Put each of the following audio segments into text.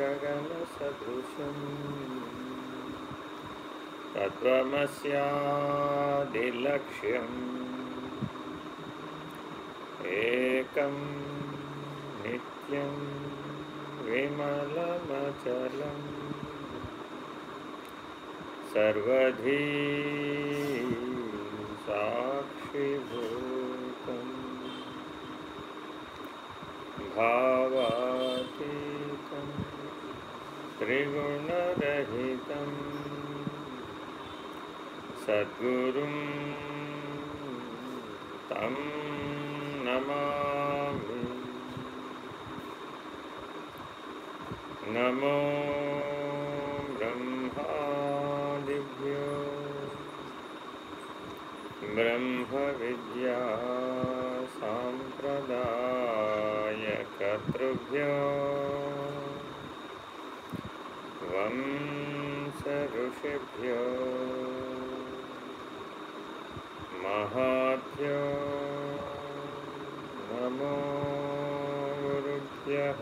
गगनसदृशं तत्त्वमस्यादिलक्ष्यम्। एकं नित्यं विमलमचलम्। सर्वधी साक्षिभूतम् भावातीतं त्रिगुणरहितं सद्गुरुं तं नमामि नमो ब्रह्मादिभ्यो ब्रह्मविद्या साम्प्रदायकर्तृभ्यो वंशऋषिभ्यो महाभ्यो नमो गुरुभ्यः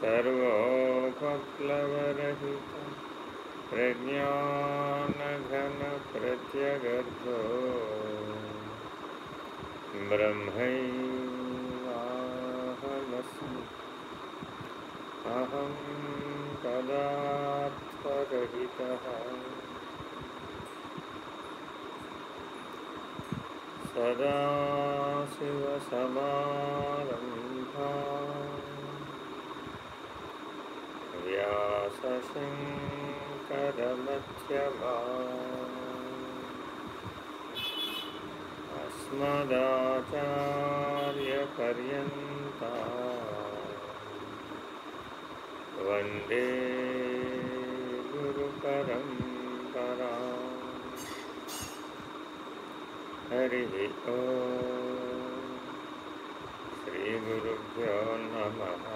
सर्वोपप्लवरहितं प्रज्ञानघनप्रत्यगर्भो ब्रह्मैवाहमस्मि अहं पदार्थरहितः सदाशिवसमारम्भा व्यासशङ्करमध्यमा। अस्मदाचार्यपर्यन्ता। वंदे गुरुपरम्परा। हरिः ॐ श्रीगुरुभ्यो नमः।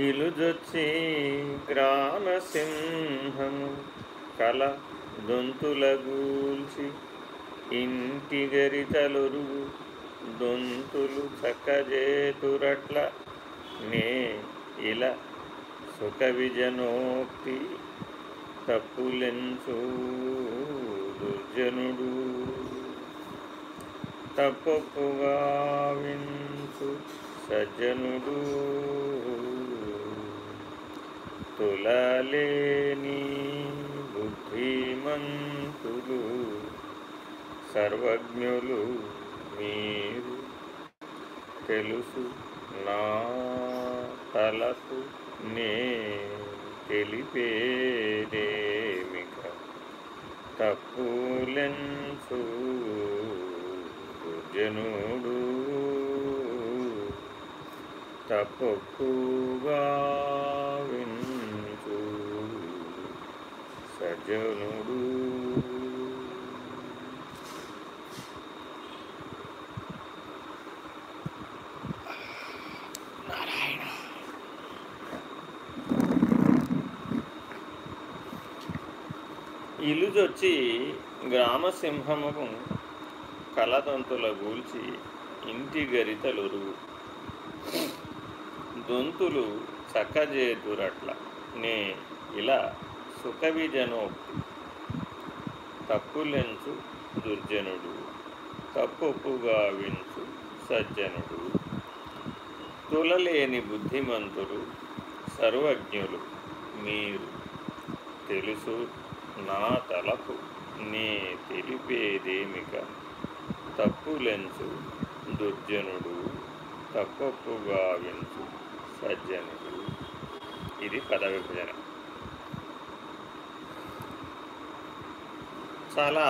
ఇలుజొచ్చి గ్రామసింహము కల దొంతుల గూల్చి ఇంటి గరితలొరుగు దొంతులు చక్కజేతురట్ల నే ఇలా సుఖ విజనోక్తి తప్పులెంచు దుర్జనుడు. తప్పొప్పుగా వించు సజ్జనుడు. తులలేని బుద్ధిమంతులు సర్వజ్ఞులు మీరు తెలుసు నా తలకు నే తెలిపేదేమిక తప్పులెన్సు జనుడు తప్పుగా వించు సజ్జనుడు ఇలుజొచ్చి గ్రామసింహముకు కలదంతుల గూల్చి ఇంటి గరితలురు. దొంతులు చక్కజేతురట్ల. నే ఇలా సుఖవిజనోక్తి తప్పులెంచు దుర్జనుడు తప్పుగా వించు సజ్జనుడు. తులలేని బుద్ధిమంతులు సర్వజ్ఞులు మీరు తెలుసు నా తలకు నే తెలిపేదేమిక? తప్పులెంచు దుర్జనుడు తప్పొప్పు వించు సజ్జనుడు. ఇది పద విభజన చాలా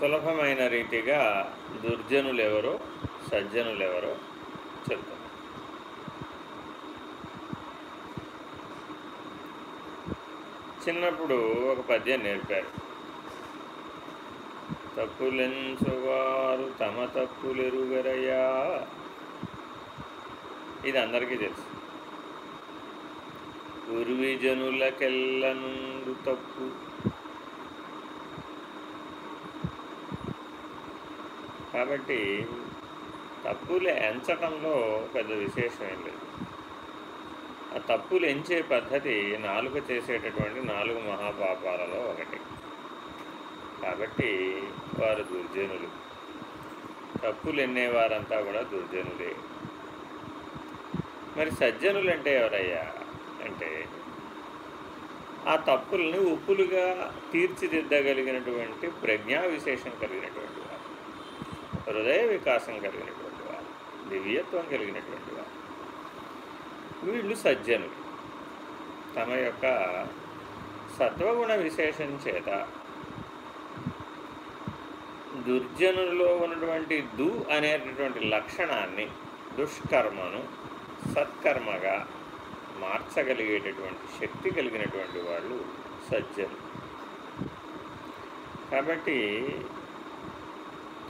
సులభమైన రీతిగా దుర్జనులు ఎవరో సజ్జనులు ఎవరో చెప్తారు చిన్నప్పుడు ఒక పద్యం నేర్పారు. తప్పులెంచువారు తమ తప్పులెరుగరయ్యా. ఇది అందరికీ తెలుసు. పూర్వీజనులకెల్ల నుండు తప్పు కాబట్టి తప్పులు ఎంచటంలో పెద్ద విశేషమేం లేదు. ఆ తప్పులు ఎంచే పద్ధతి నాలుగు చేసేటటువంటి నాలుగు మహాపాపాలలో ఒకటి. కాబట్టి వారు దుర్జనులు. తప్పులు ఎన్నేవారంతా కూడా దుర్జనులే. మరి సజ్జనులు అంటే ఎవరయ్యా? అంటే ఆ తప్పుల్ని ఉప్పులుగా తీర్చిదిద్దగలిగినటువంటి ప్రజ్ఞా విశేషం కలిగినటువంటి హృదయ వికాసం కలిగినటువంటి వారు దివ్యత్వం కలిగినటువంటి వారు. వీళ్ళు సజ్జనులు. తమ యొక్క సత్వగుణ విశేషం చేత దుర్జనుల్లో ఉన్నటువంటి దు అనేటటువంటి లక్షణాన్ని దుష్కర్మను సత్కర్మగా మార్చగలిగేటటువంటి శక్తి కలిగినటువంటి వాళ్ళు సజ్జను కాబట్టి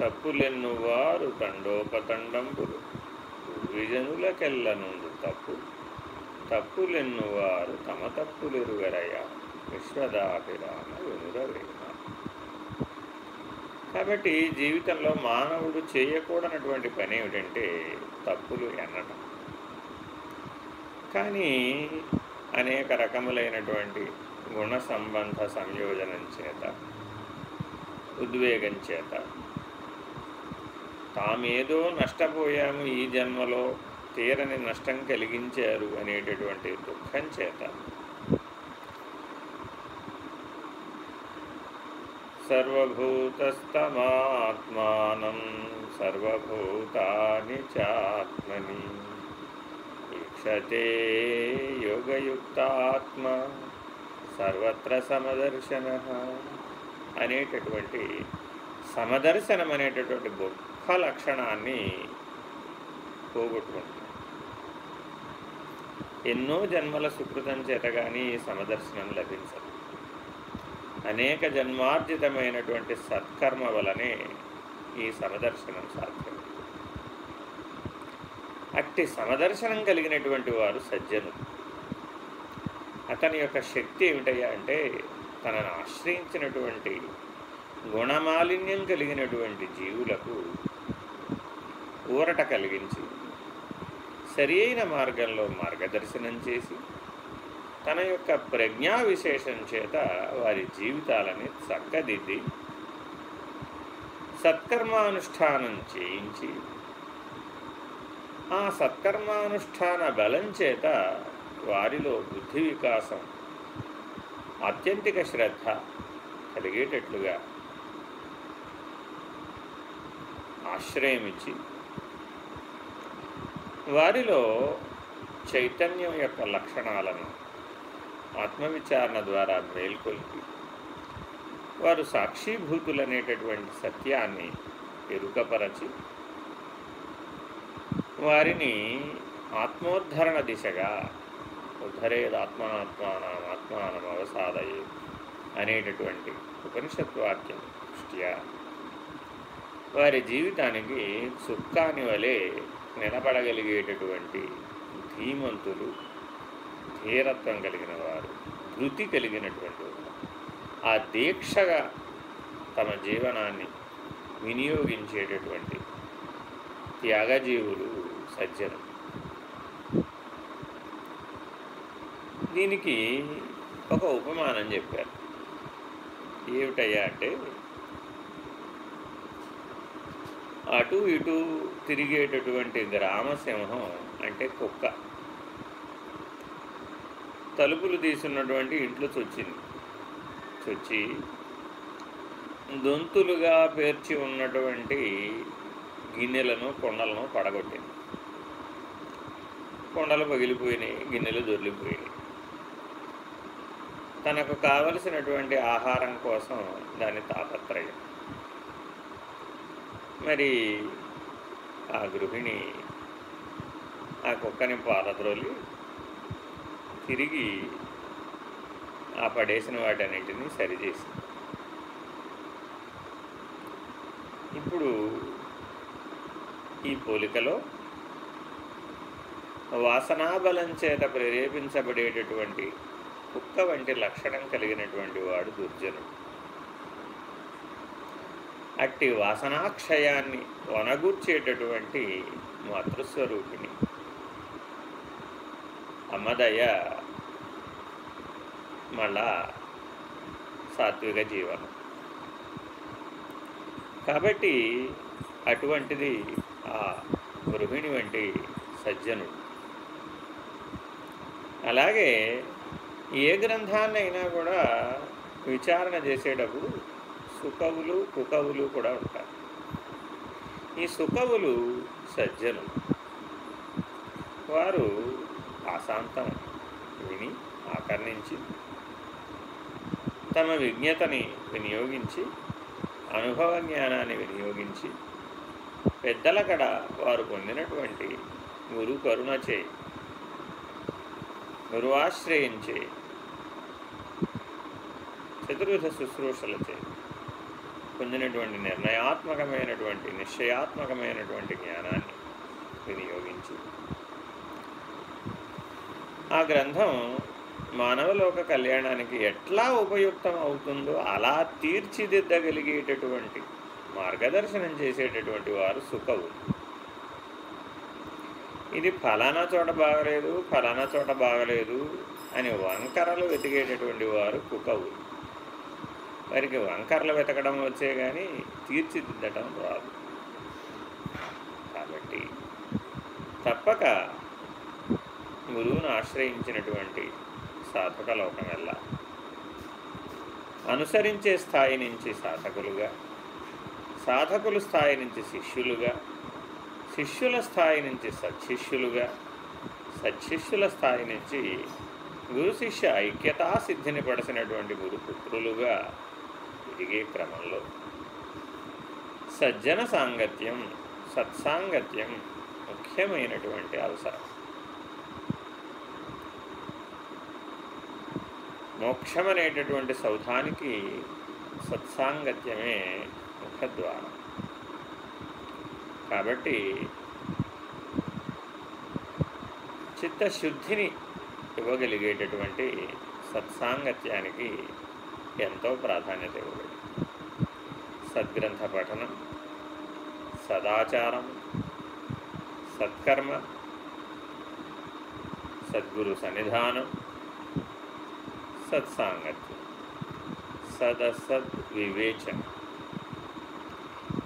తప్పులెన్నువారు తండోపతండంబులు. విజనులకెల్లనుండు తప్పు. తప్పులెన్నువారు తమ తప్పులెరుగరయ విశ్వదాభిరామ వినురవేమ కాబట్టి జీవితంలో మానవుడు చేయకూడనటువంటి పని ఏమిటంటే తప్పులు ఎన్నటం. కానీ అనేక రకములైనటువంటి గుణ సంబంధ సంయోజనం చేత ఉద్వేగం చేత తామేదో నష్టపోయాము ఈ జన్మలో తీరని నష్టం కలిగించారు అనేటటువంటి దుఃఖం చేత. సర్వభూతస్తమాత్మానం సర్వభూతాని చాత్మని. ఈక్షతే యోగయుక్తాత్మ సర్వత్ర సమదర్శన అనేటటువంటి సమదర్శనం అనేటటువంటి గొప్ప లక్షణాన్ని పోగొట్టుకుంటుంది ఎన్నో జన్మల సుకృతం చేత కానీ సమదర్శనం లభించదు. అనేక జన్మార్జితమైనటువంటి సత్కర్మ వలనే ఈ సమదర్శనం సాధ్యం. అట్టి సమదర్శనం కలిగినటువంటి వారు సజ్జనులు. అతని యొక్క శక్తి ఏమిటయ్యా అంటే తనను ఆశ్రయించినటువంటి గుణమాలిన్యం కలిగినటువంటి జీవులకు ఊరట కలిగించి సరి అయిన మార్గంలో మార్గదర్శనం చేసి తన యొక్క ప్రజ్ఞా విశేషం చేత వారి జీవితాలని చక్కదిద్ది సత్కర్మానుష్ఠానం చేయించి ఆ సత్కర్మానుష్ఠాన బలం చేత వారిలో బుద్ధి వికాసం ఆత్యంతిక శ్రద్ధ కలిగేటట్లుగా ఆశ్రయమిచ్చి వారిలో చైతన్యం యొక్క లక్షణాలను ఆత్మవిచారణ ద్వారా మేల్కొల్పి వారు సాక్షిభూతులనేటటువంటి సత్యాన్ని ఎరుకపరచి వారిని ఆత్మోద్ధరణ దిశగా ఉద్ధరేదాత్మనాత్మానం ఆత్మానం అవసాదయే అనేటటువంటి ఉపనిషత్వాక్యం దృష్ట్యా వారి జీవితానికి సుక్కాని వలె నిలబడగలిగేటటువంటి ధీమంతులు ధీరత్వం కలిగిన వారు ధృతి కలిగినటువంటి ఆ దీక్షగా తమ జీవనాన్ని వినియోగించేటటువంటి త్యాగజీవులు సజ్జనం దీనికి ఒక ఉపమానం చెప్పారు. ఏమిటయ్యా అంటే అటు ఇటు తిరిగేటటువంటి గ్రామసింహం అంటే కుక్క. తలుపులు తీసున్నటువంటి ఇంట్లో చొచ్చింది. చొచ్చి దొంతులుగా పేర్చి ఉన్నటువంటి గిన్నెలను కొండలను పడగొట్టింది. కొండలు పగిలిపోయినాయి గిన్నెలు దొరికిపోయినాయి. తనకు కావలసినటువంటి ఆహారం కోసం దాని తాపత్రయం. మరి ఆ గృహిణి ఆ కుక్కని పాలద్రోలి తిరిగి ఆ పడేసిన వాటన్నింటినీ సరిచేసింది. ఇప్పుడు ఈ పోలికలో వాసనాబలం చేత ప్రేరేపించబడేటటువంటి కుక్క వంటి లక్షణం కలిగినటువంటి వాడు దుర్జనుడు. అట్టి వాసనాక్షయాన్ని వనగూర్చేటటువంటి మాతృస్వరూపిణి. అమ్మదయ్య మళ్ళా సాత్విక జీవనం. కాబట్టి అటువంటిది ఆ గృహిణి వంటి సజ్జనుడు. అలాగే ఏ గ్రంథాన్నైనా కూడా విచారణ చేసేటప్పుడు సుఖవులు కుకవులు కూడా ఉంటారు ఈ సుఖవులు సజ్జనులు వారు అశాంతం విని ఆకర్ణించి తమ విజ్ఞతని వినియోగించి అనుభవ జ్ఞానాన్ని వినియోగించి పెద్దల కడ వారు పొందినటువంటి గురు కరుణచే గురువాశ్రయించే చతుర్విధ శుశ్రూషలచే పొందినటువంటి నిర్ణయాత్మకమైనటువంటి నిశ్చయాత్మకమైనటువంటి జ్ఞానాన్ని వినియోగించి. ఆ గ్రంథం మానవలోక కళ్యాణానికి ఎట్లా ఉపయుక్తం అవుతుందో అలా తీర్చిదిద్దగలిగేటటువంటి మార్గదర్శనం చేసేటటువంటి వారు సుఖవు. ఇది ఫలానా చోట బాగలేదు ఫలానా చోట బాగలేదు అని వంకరలు వెతికేటటువంటి వారు కుకవు. వారికి వంకరలు వెతకడం వచ్చే కానీ తీర్చిదిద్దటం రాదు. కాబట్టి తప్పక గురువును ఆశ్రయించినటువంటి సాధక లోకమెల్లా అనుసరించే స్థాయి నుంచి సాధకులుగా సాధకుల స్థాయి నుంచి శిష్యులుగా శిష్యుల స్థాయి నుంచి సత్శిష్యులుగా సత్శిష్యుల స్థాయి నుంచి గురు శిష్య ఐక్యతా సిద్ధిని పడిసినటువంటి గురుపుత్రులుగా ఎదిగే క్రమంలో. సజ్జన సాంగత్యం సత్సాంగత్యం ముఖ్యమైనటువంటి అవసరం. మోక్షం అనేటటువంటి సౌధానికి సత్సాంగత్యమే ముఖద్వారం కాబట్టి చిత్తశుద్ధిని ఇవ్వగలిగేటటువంటి సత్సాంగత్యానికి ఎంతో ప్రాధాన్యత ఇవ్వబడి సద్గ్రంథ పఠనం సదాచారం సత్కర్మ సద్గురు సన్నిధానం సత్సాంగత్యం సదసద్వివేచన.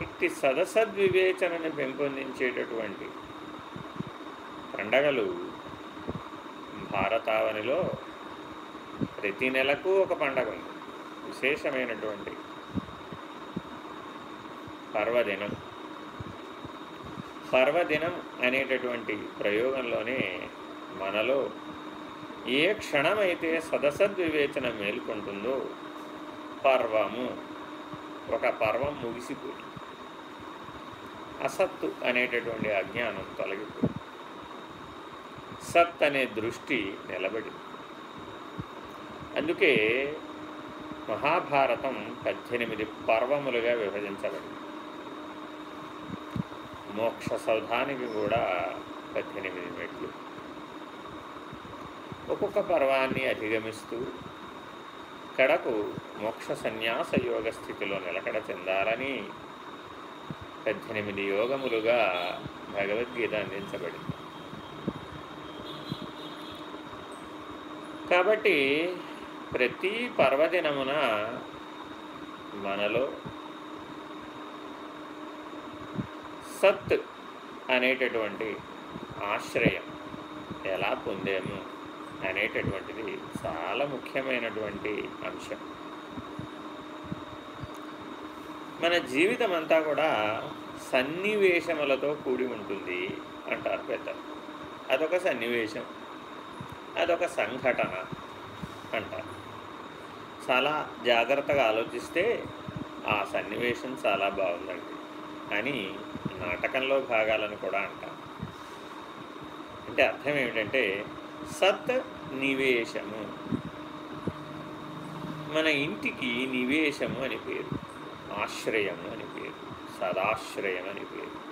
ఇట్టి సదసద్వివేచనని పెంపొందించేటటువంటి పండగలు భారతావనిలో ప్రతి నెలకు ఒక పండగ ఉంది. విశేషమైనటువంటి పర్వదినం. పర్వదినం అనేటటువంటి ప్రయోగంలోనే మనలో ఏ క్షణమైతే సదసద్వివేచన మేల్కొంటుందో పర్వము ఒక పర్వం ముగిసిపోయింది అసత్తు అనేటటువంటి అజ్ఞానం తొలగిపోయింది సత్ అనే దృష్టి నిలబడింది. అందుకే మహాభారతం పద్దెనిమిది పర్వములుగా విభజించబడింది. మోక్ష సౌధానికి కూడా పద్దెనిమిది మెట్లు. ఒక్కొక్క పర్వాన్ని అధిగమిస్తూ కడకు మోక్ష సన్యాస యోగ స్థితిలో నిలకడ చెందాలని పద్దెనిమిది యోగములుగా భగవద్గీత అందించబడింది. కాబట్టి ప్రతి పర్వదినమున మనలో సత్ అనేటటువంటి ఆశ్రయం ఎలా పొందాము అనేటటువంటిది చాలా ముఖ్యమైనటువంటి అంశం. మన జీవితం అంతా కూడా సన్నివేశములతో కూడి ఉంటుంది అంటారు పెద్దలు. అదొక సన్నివేశం అదొక సంఘటన అంటారు. చాలా జాగ్రత్తగా ఆలోచిస్తే ఆ సన్నివేశం చాలా బాగుందండి. అని నాటకంలో భాగాలను కూడా అంటారు. అంటే అర్థం ఏమిటంటే సత్ నివేశము. మన ఇంటికి నివేశము అని పేరు. ఆశ్రయము అని పేరు. సదాశ్రయం అని పేరు.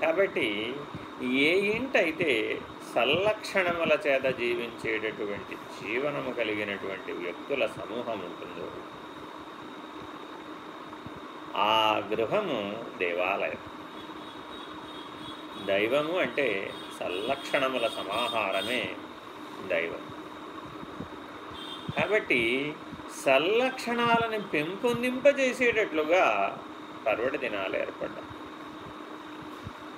కాబట్టి ఏ ఇంటైతే సల్లక్షణముల చేత జీవించేటటువంటి జీవనము కలిగినటువంటి వ్యక్తుల సమూహం ఉంటుందో ఆ గృహము దేవాలయం. దైవము అంటే సల్లక్షణముల సమాహారమే దైవం. కాబట్టి సల్లక్షణాలను పెంపొందింపజేసేటట్లుగా పర్వటి దినాలు ఏర్పడ్డాయి.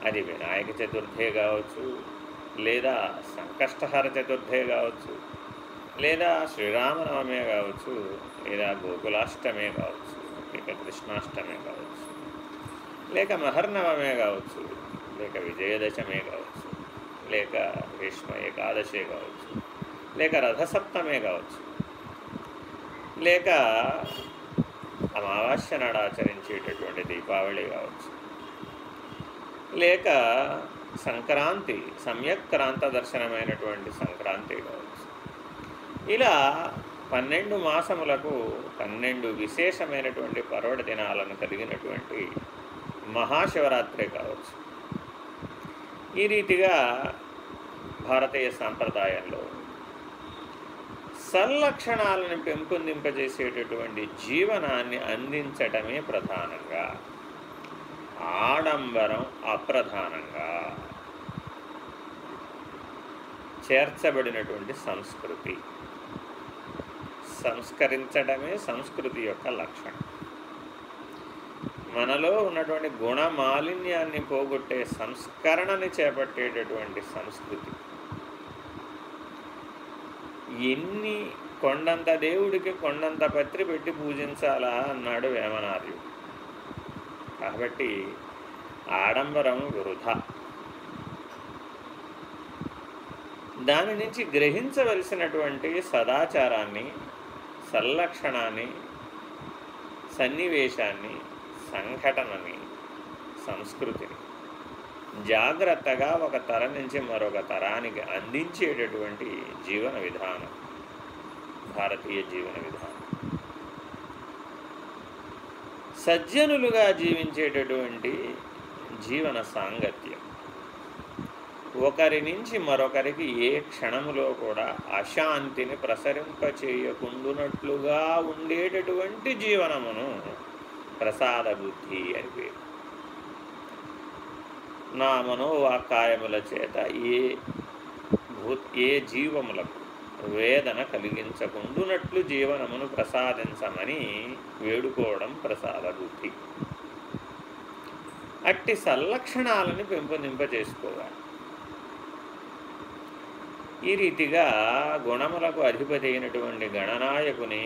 అది వినాయక చతుర్థే కావచ్చు లేదా సంకష్టహర చతుర్థే కావచ్చు లేదా శ్రీరామనవమే కావచ్చు లేదా గోకులాష్టమే కావచ్చు. లేక కృష్ణాష్టమే కావచ్చు. లేక మహర్నవమే కావచ్చు. లేక విజయదశమే కావచ్చు. లేక భీష్మ ఏకాదశే కావచ్చు. లేక రథసప్తమే కావచ్చు. లేక అమావాస్య నాడు ఆచరించేటటువంటి దీపావళి కావచ్చు. లేక సంక్రాంతి సమ్యక్రాంత దర్శనమైనటువంటి సంక్రాంతి కావచ్చు. ఇలా పన్నెండు మాసములకు పన్నెండు విశేషమైనటువంటి పర్వట దినాలను కలిగినటువంటి మహాశివరాత్రి కావచ్చు. ఈ రీతిగా భారతీయ సాంప్రదాయంలో సల్లక్షణాలను పెంపొందింపజేసేటటువంటి జీవనాన్ని అందించటమే ప్రధానంగా ఆడంబరం అప్రధానంగా చేర్చబడినటువంటి సంస్కృతి. సంస్కరించడమే సంస్కృతి యొక్క లక్షణం. మనలో ఉన్నటువంటి గుణ మాలిన్యాన్ని పోగొట్టే సంస్కరణని చేపట్టేటటువంటి సంస్కృతి. ఎన్ని కొండంత దేవుడికి కొండంత పత్రి పెట్టి పూజించాలా అన్నాడు వేమనార్యుడు. కాబట్టి ఆడంబరం వృధా. దాని నుంచి గ్రహించవలసినటువంటి సదాచారాన్ని సల్లక్షణాన్ని సన్నివేశాన్ని సంఘటనని సంస్కృతిని జాగ్రత్తగా ఒక తరం నుంచి మరొక తరానికి అందించేటటువంటి జీవన విధానం భారతీయ జీవన విధానం. సజ్జనులుగా జీవించేటటువంటి జీవన సాంగత్యం. ఒకరి నుంచి మరొకరికి ఏ క్షణములో కూడా అశాంతిని ప్రసరింపచేయకుండునట్లుగా ఉండేటటువంటి జీవనమును ప్రసాద బుద్ధి అని పేరు. నా మనోవాకాయముల చేత ఏ భూ ఏ జీవములకు వేదన కలిగించకుండునట్లు జీవనమును ప్రసాదించమని వేడుకోవడం ప్రసాద బుద్ధి. అట్టి సల్లక్షణాలను పెంపొందింపజేసుకోవాలి. ఈ రీతిగా గుణములకు అధిపతి అయినటువంటి గణనాయకుని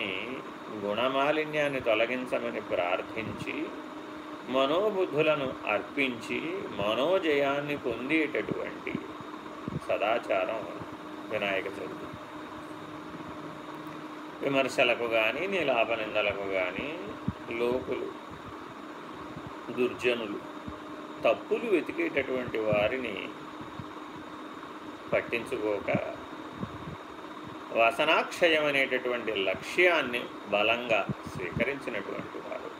గుణమాలిన్యాన్ని తొలగించమని ప్రార్థించి మనోబుద్ధులను అర్పించి మనోజయాన్ని పొందేటటువంటి సదాచారం వినాయక చవితి. విమర్శలకు కానీ నీలాపనిందలకు కానీ లోకులు దుర్జనులు తప్పులు వెతికేటటువంటి వారిని పట్టించుకోక. వసనాక్షయం అనేటటువంటి లక్ష్యాన్ని బలంగా స్వీకరించినటువంటి వారు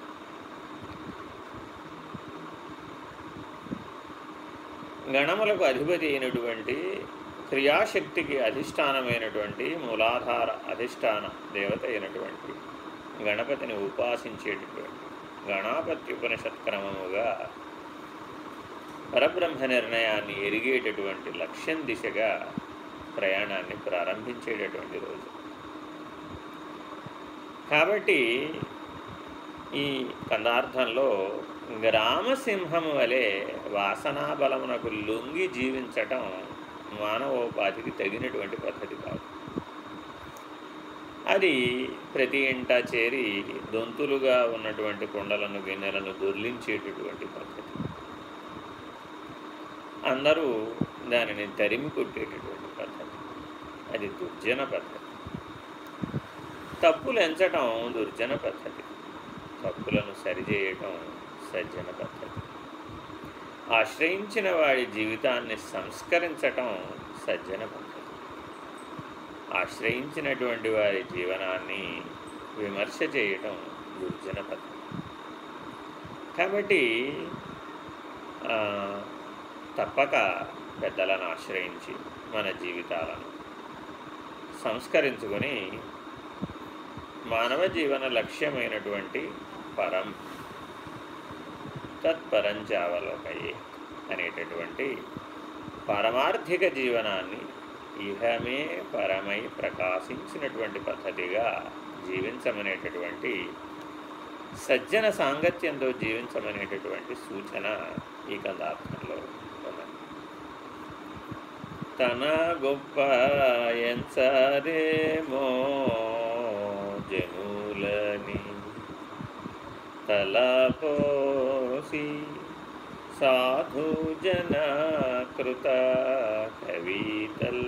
గణములకు అధిపతి అయినటువంటి క్రియాశక్తికి అధిష్టానమైనటువంటి మూలాధార అధిష్టాన దేవత అయినటువంటి గణపతిని ఉపాసించేటటువంటి గణాపతి ఉపనిషత్క్రమముగా పరబ్రహ్మ నిర్ణయాన్ని ఎరిగేటటువంటి లక్ష్యం దిశగా ప్రయాణాన్ని ప్రారంభించేటటువంటి రోజు. కాబట్టి ఈ పదార్థంలో గ్రామసింహము వలె వాసనాబలమునకు లొంగి జీవించటం మానవోపాధికి తగినటువంటి పద్ధతి కాదు. అది ప్రతి ఇంట చేరి దొంతులుగా ఉన్నటువంటి కొండలను గిన్నెలను దొర్లించేటటువంటి పద్ధతి. అందరూ దానిని తరిమి కొట్టేటటువంటి పద్ధతి. అది దుర్జన పద్ధతి. తప్పులు ఎంచటం దుర్జన పద్ధతి. తప్పులను సరిచేయటం సజ్జన పద్ధతి. ఆశ్రయించిన వాడి జీవితాన్ని సంస్కరించటం సజ్జన పద్ధతి. ఆశ్రయించినటువంటి వారి జీవనాన్ని విమర్శ చేయటం దుర్జన పద్ధతి. కాబట్టి తప్పక పెద్దలను ఆశ్రయించి మన జీవితాలను సంస్కరించుకొని మానవ జీవన లక్ష్యమైనటువంటి పరం తత్పరంచావలోకయే అనేటటువంటి పరమార్థిక జీవనాన్ని ఇహమే పరమై ప్రకాశించినటువంటి పద్ధతిగా జీవించమనేటటువంటి సజ్జన సాంగత్యంతో జీవించమనేటటువంటి సూచన ఈ కథార్థంలో ఉంది. తన గొప్ప ఎంచరేమో జనులని తలపోసి సాధుజన కృత కవితల్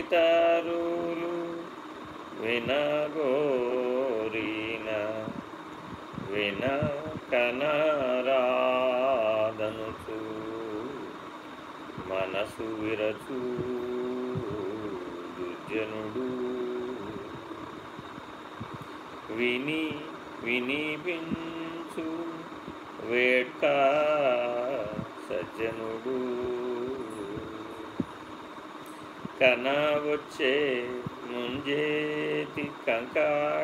వినడితారులు వినగోరిన విన కనరాదనుచు మనసు విరచు దుర్జనుడు. విని వినిపించు వేట్క సజ్జనుడు. కనవచ్చే ముంజేతి కంకణాలకు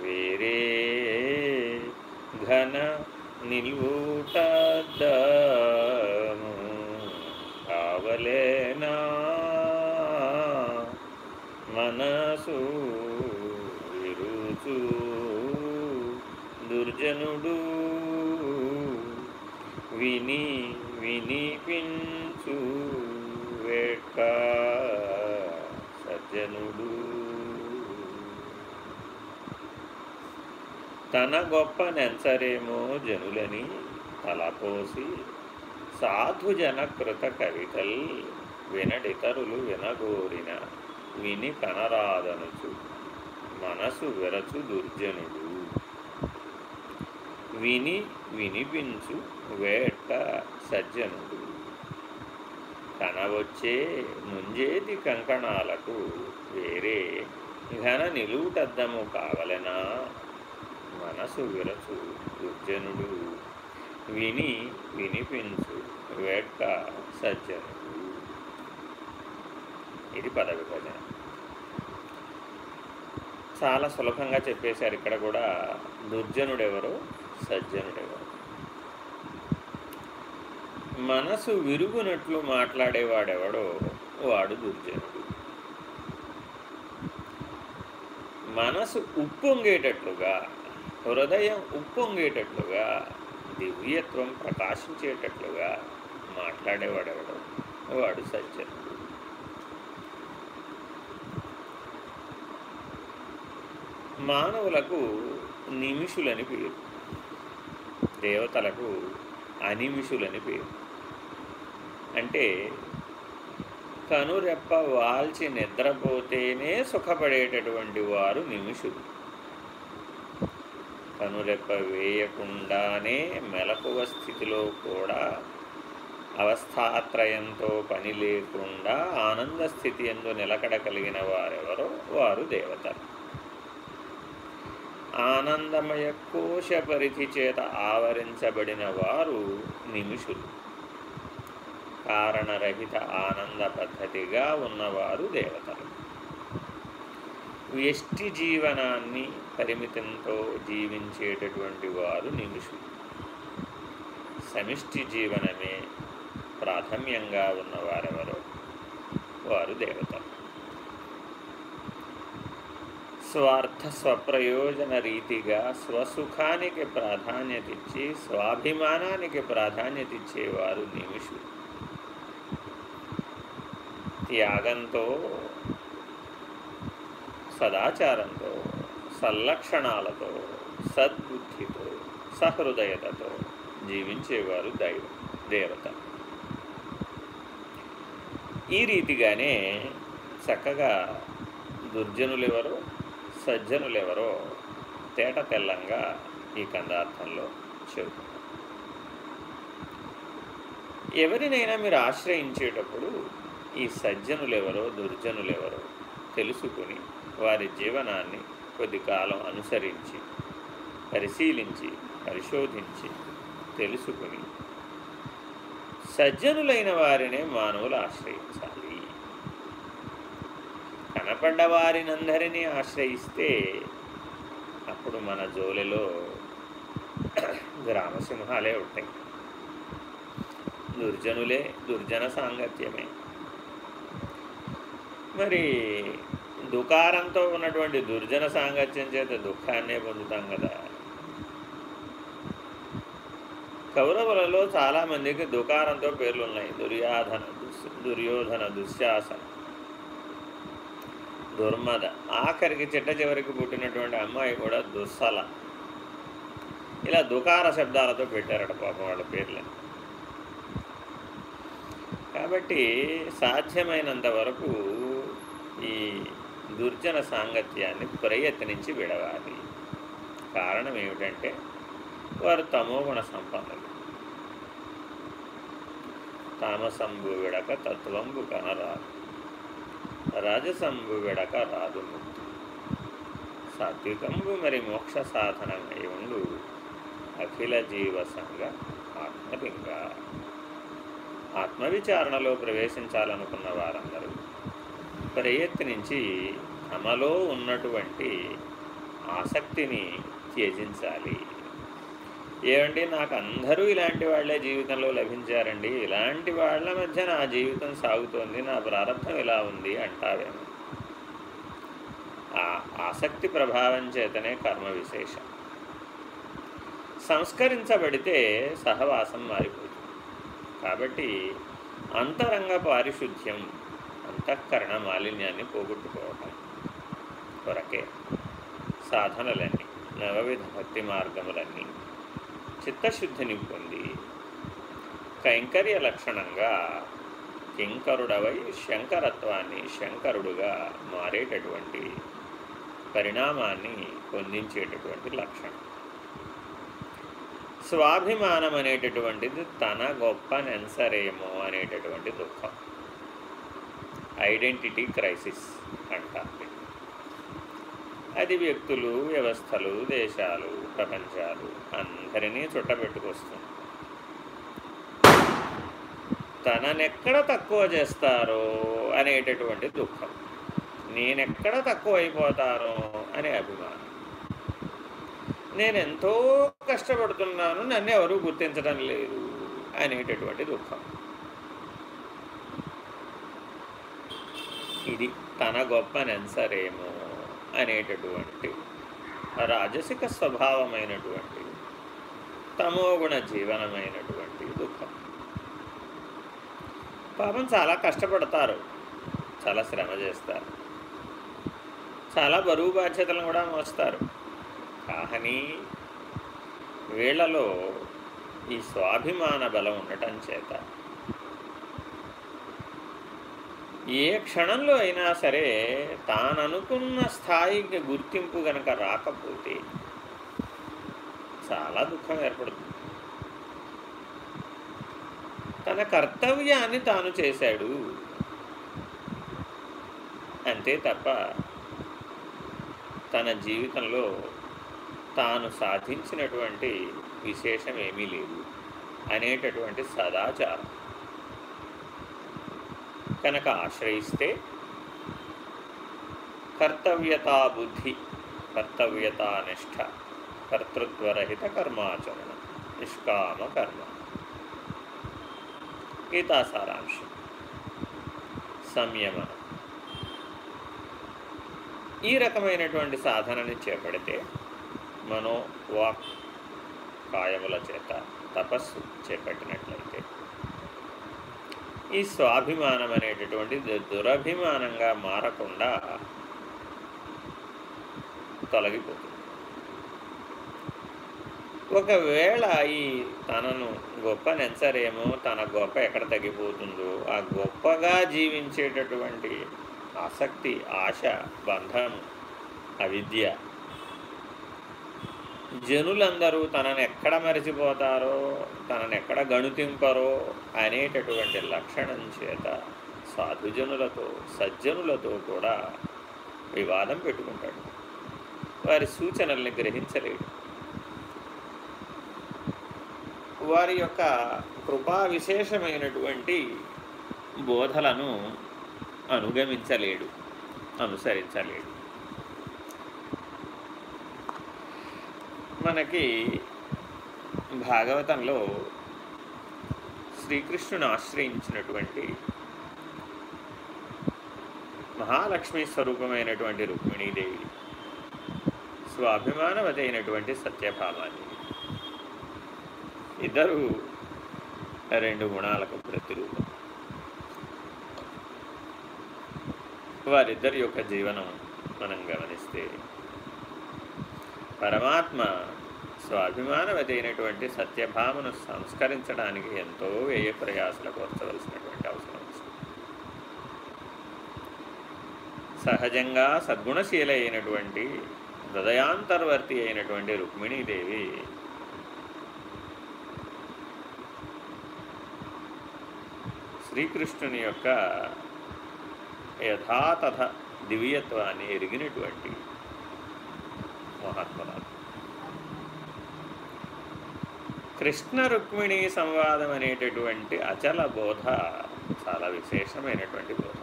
వేరే ఘన నిలువుటద్దము కావలేనా? మనసు విరుచు దుర్జనుడు. విని వినిపించు వేట సజ్జనుడు. తన గొప్ప నెంచరేమో జనులని తలపోసి సాధుజన కృత కవితల్ వినడితరులు వినగోరిన విని కనరాదనుచు మనసు విరచు దుర్జనుడు. విని వినిపించు వేట సజ్జనుడు. కనవచ్చే ముంజేతి కంకణాలకు వేరే ఘన నిలువుటద్దము కావలనా? మనసు విరచు దుర్జనుడు విని వినిపించు వేట్ట సజ్జనుడు. ఇది పద విభజన చాలా సులభంగా చెప్పేశారు ఇక్కడ కూడా దుర్జనుడెవరు? సజ్జనుడెవరు? మనసు విరుగునట్లు మాట్లాడేవాడెవడో వాడు దుర్జనుడు. మనసు ఉప్పొంగేటట్లుగా హృదయం ఉప్పొంగేటట్లుగా దివ్యత్వం ప్రకాశించేటట్లుగా మాట్లాడేవాడెవడు? వాడు సజ్జనుడు మానవులకు నిమిషులని పేరు. దేవతలకు అనిమిషులని పేరు. అంటే కనురెప్ప వాల్చి నిద్రపోతేనే సుఖపడేటటువంటి వారు నిమిషులు. కనురెప్ప వేయకుండానే మెలకువ స్థితిలో కూడా అవస్థాత్రయంతో పని లేకుండా ఆనంద స్థితి ఎందు నిలకడ కలిగిన వారెవరో వారు దేవతలు. ఆనందమయ కోశ పరిధి చేత ఆవరించబడిన వారు నిమిషులు. కారణరహిత ఆనంద పద్ధతిగా ఉన్నవారు దేవతలు. వ్యష్టి జీవనాన్ని పరిమితంతో జీవించేటటువంటి వారు నిమిషులు సమిష్టి జీవనమే ప్రాథమ్యంగా ఉన్నవారెవరో వారు దేవత స్వార్థ స్వప్రయోజన రీతిగా స్వసుఖానికి ప్రాధాన్యతిచ్చి స్వాభిమానానికి ప్రాధాన్యతిచ్చేవారు నిమిషులు త్యాగంతో సదాచారంతో సల్లక్షణాలతో సద్బుద్ధితో సహృదయతతో జీవించేవారు దైవం దేవత. ఈ రీతిగానే చక్కగా దుర్జనులెవరో సజ్జనులెవరో తేట తెల్లంగా ఈ కందార్థంలో చెబుతున్నారు. ఎవరినైనా మీరు ఆశ్రయించేటప్పుడు ఈ సజ్జనులెవరో దుర్జనులెవరో తెలుసుకుని వారి జీవనాన్ని కొద్ది కాలం అనుసరించి పరిశీలించి పరిశోధించి తెలుసుకుని సజ్జనులైన వారినే మానవులు ఆశ్రయించాలి. కనపడ్డ వారినందరినీ ఆశ్రయిస్తే అప్పుడు మన జోలిలో గ్రామసింహాలే ఉంటాయి. దుర్జనులే దుర్జన సాంగత్యమే. మరి దుకారంతో ఉన్నటువంటి దుర్జన సాంగత్యం చేత దుఃఖాన్నే పొందుతాం కదా. కౌరవులలో చాలామందికి దుకారంతో పేర్లు ఉన్నాయి దుర్యాధన దుర్యోధన దుశ్శాసన దుర్మద. ఆఖరికి చిట్ట చివరికి పుట్టినటువంటి అమ్మాయి కూడా దుస్సల. ఇలా దుకార శబ్దాలతో పెట్టారట పాపం వాళ్ళ పేర్లని కాబట్టి సాధ్యమైనంత వరకు ఈ దుర్జన సాంగత్యాన్ని ప్రయత్నించి విడవాలి. కారణం ఏమిటంటే వారు తమోగుణ సంపన్నులు. తామసంబు విడక తత్వంబు కనరాదు. రాజసంబు విడక రాదు ముక్తి. సాత్వికంబు మరి మోక్ష సాధనమై ఉండు. అఖిల జీవసంగ ఆత్మలింగ. ఆత్మవిచారణలో ప్రవేశించాలనుకున్న వారందరూ ప్రయత్నించి తమలో ఉన్నటువంటి ఆసక్తిని త్యజించాలి. ఏమండి నాకు అందరూ ఇలాంటి వాళ్ళే జీవితంలో లభించారండి. ఇలాంటి వాళ్ళ మధ్య నా జీవితం సాగుతోంది నా ప్రారంభం ఇలా ఉంది అంటావేమో. ఆ ఆసక్తి ప్రభావం చేతనే కర్మ విశేషం. సంస్కరించబడితే సహవాసం మారిపోతుంది. కాబట్టి అంతరంగ పారిశుద్ధ్యం అంతఃకరణ మాలిన్యాన్ని పోగొట్టుకోవటం కొరకే. సాధనలన్నీ నవవిధ భక్తి మార్గములన్నీ చిత్తశుద్ధిని పొంది కైంకర్య లక్షణంగా కింకరుడవై శంకరత్వాన్ని శంకరుడుగా మారేటటువంటి పరిణామాన్ని పొందించేటటువంటి లక్షణం. స్వాభిమానం అనేటటువంటిది తన గొప్ప నెన్సరేమో అనేటటువంటి దుఃఖం. ఐడెంటిటీ క్రైసిస్ అంటారు. అది వ్యక్తులు వ్యవస్థలు దేశాలు ప్రపంచాలు అందరినీ చుట్టబెట్టుకొస్తుంది. తననెక్కడ తక్కువ చేస్తారో అనేటటువంటి దుఃఖం. నేనెక్కడ తక్కువ అయిపోతానో అనే అభిమానం. నేను ఎంతో కష్టపడుతున్నాను నన్ను ఎవరూ గుర్తించడం లేదు అనేటటువంటి దుఃఖం. ఇది తన గొప్ప నెన్సరేమో అనేటటువంటి రాజసిక స్వభావమైనటువంటి తమోగుణ జీవనమైనటువంటి దుఃఖం. పాపం చాలా కష్టపడతారు. చాలా శ్రమ చేస్తారు. చాలా బరువు బాధ్యతలను కూడా మోస్తారు. కానీ వీళ్ళలో ఈ స్వాభిమాన బలం ఉండటం చేత ఏ క్షణంలో అయినా సరే తాననుకున్న స్థాయికి గుర్తింపు గనక రాకపోతే చాలా దుఃఖం ఏర్పడుతుంది. తన కర్తవ్యాన్ని తాను చేశాడు. అంతే తప్ప తన జీవితంలో తాను సాధించినటువంటి విశేషం ఏమీ లేదు అనేటటువంటి సదాచారం. కనుక ఆశ్రయిస్తే కర్తవ్యతా బుద్ధి కర్తవ్యతా నిష్ఠ కర్తృత్వరహిత కర్మాచరణ నిష్కామ కర్మ. గీతా సారాంశం. సంయమనం. ఈ రకమైనటువంటి సాధనని చేపడితే మనో వాక్ కాయముల చేత తపస్సు చేపట్టినట్లయితే ఈ స్వాభిమానం అనేటటువంటి దురభిమానంగా మారకుండా తొలగిపోతుంది. ఒకవేళ ఈ తనను గొప్ప నెంచరేమో తన గొప్ప ఎక్కడ తగ్గిపోతుందో ఆ గొప్పగా జీవించేటటువంటి ఆసక్తి ఆశ బంధం అవిద్య జనులందరూ తనను ఎక్కడ మరిచిపోతారో తనను ఎక్కడ గణుతింపరో అనేటటువంటి లక్షణం చేత సాధుజనులతో సజ్జనులతో కూడా వివాదం పెట్టుకుంటాడు. వారి సూచనల్ని గ్రహించలేడు. వారి యొక్క కృపా విశేషమైనటువంటి బోధలను అనుగమించలేడు అనుసరించలేడు. మనకి భాగవతంలో శ్రీకృష్ణుని ఆశ్రయించినటువంటి మహాలక్ష్మి స్వరూపమైనటువంటి రుక్మిణీదేవి స్వాభిమానవతి అయినటువంటి సత్యభామాదేవి ఇద్దరు రెండు గుణాలకు ప్రతిరూపం. వారిద్దరి యొక్క జీవనం మనం గమనిస్తే పరమాత్మ స్వాభిమానవతి అయినటువంటి సత్యభామను సంస్కరించడానికి ఎంతో వ్యయ ప్రయాసలు కోర్చవలసినటువంటి అవసరం సహజంగా సద్గుణశీల అయినటువంటి హృదయాంతర్వర్తి అయినటువంటి రుక్మిణీదేవి శ్రీకృష్ణుని యొక్క యథాతథ దివ్యత్వాన్ని ఎరిగినటువంటి మహాత్మరాలు. కృష్ణ రుక్మిణి సంవాదం అనేటటువంటి అచల బోధ చాలా విశేషమైనటువంటి బోధ.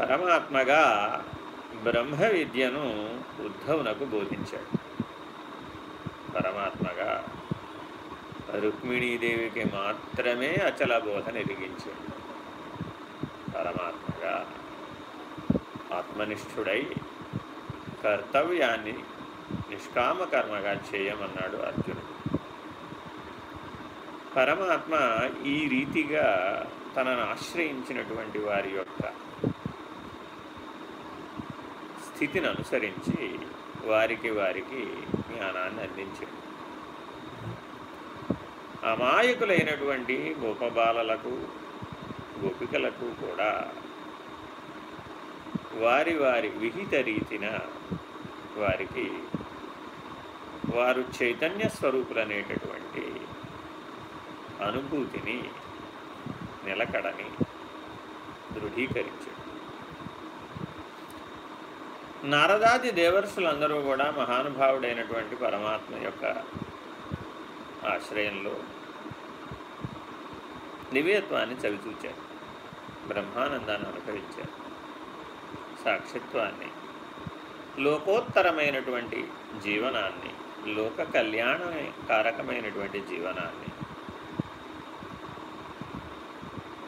పరమాత్మగా బ్రహ్మ విద్యను ఉద్ధవునకు బోధించాడు. పరమాత్మగా రుక్మిణీదేవికి మాత్రమే అచల బోధ నిరిగించాడు పరమాత్మగా ఆత్మనిష్ఠుడై కర్తవ్యాన్ని నిష్కామ కర్మగా చేయమన్నాడు అర్జునుడు. పరమాత్మ ఈ రీతిగా తనను ఆశ్రయించినటువంటి వారి యొక్క స్థితిని అనుసరించి వారికి వారికి జ్ఞానాన్ని అందించాడు. అమాయకులైనటువంటి గోపబాలలకు గోపికలకు కూడా వారి వారి విహిత రీతిన వారికి వారు చైతన్య స్వరూపులనేటటువంటి అనుభూతిని నిలకడని దృఢీకరించాడు. నారదాది దేవర్షులందరూ కూడా మహానుభావుడైనటువంటి పరమాత్మ యొక్క ఆశ్రయంలో దివ్యత్వాన్ని చవిచూచారు. బ్రహ్మానందాన్ని అనుభవించారు సాక్షిత్వాన్ని లోకోత్తరమైనటువంటి జీవనాన్ని లోక కళ్యాణ కారకమైనటువంటి జీవనాన్ని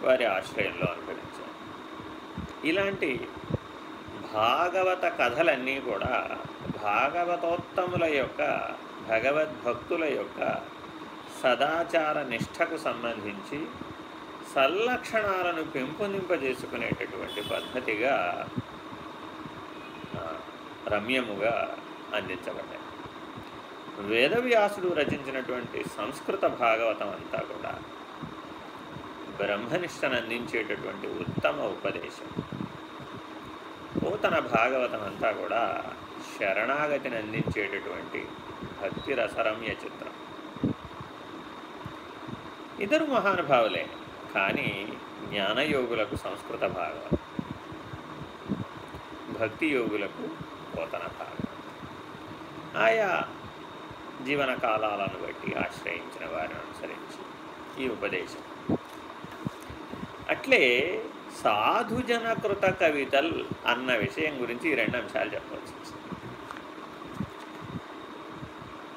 వారి ఆశ్రయంలో అనుభవించారు ఇలాంటి భాగవత కథలన్నీ కూడా భాగవతోత్తముల యొక్క భగవద్భక్తుల యొక్క సదాచార నిష్టకు సంబంధించి సల్లక్షణాలను పెంపొందింపజేసుకునేటటువంటి పద్ధతిగా రమ్యముగా అందించబడ్డాయి. వేదవ్యాసుడు రచించినటువంటి సంస్కృత భాగవతం అంతా కూడా బ్రహ్మనిష్టను అందించేటటువంటి ఉత్తమ ఉపదేశం. నూతన భాగవతం అంతా కూడా శరణాగతిని అందించేటటువంటి భక్తి రసరమ్య చిత్రం. ఇద్దరు మహానుభావులే కానీ జ్ఞానయోగులకు సంస్కృత భాగవతం భక్తి యోగులకు పోతన ఆయా జీవన కాలాలను బట్టి ఆశ్రయించిన వారిని అనుసరించి ఈ ఉపదేశం. అట్లే సాధుజనకృత కవితల్ అన్న విషయం గురించి ఈ రెండు అంశాలు చెప్పవచ్చు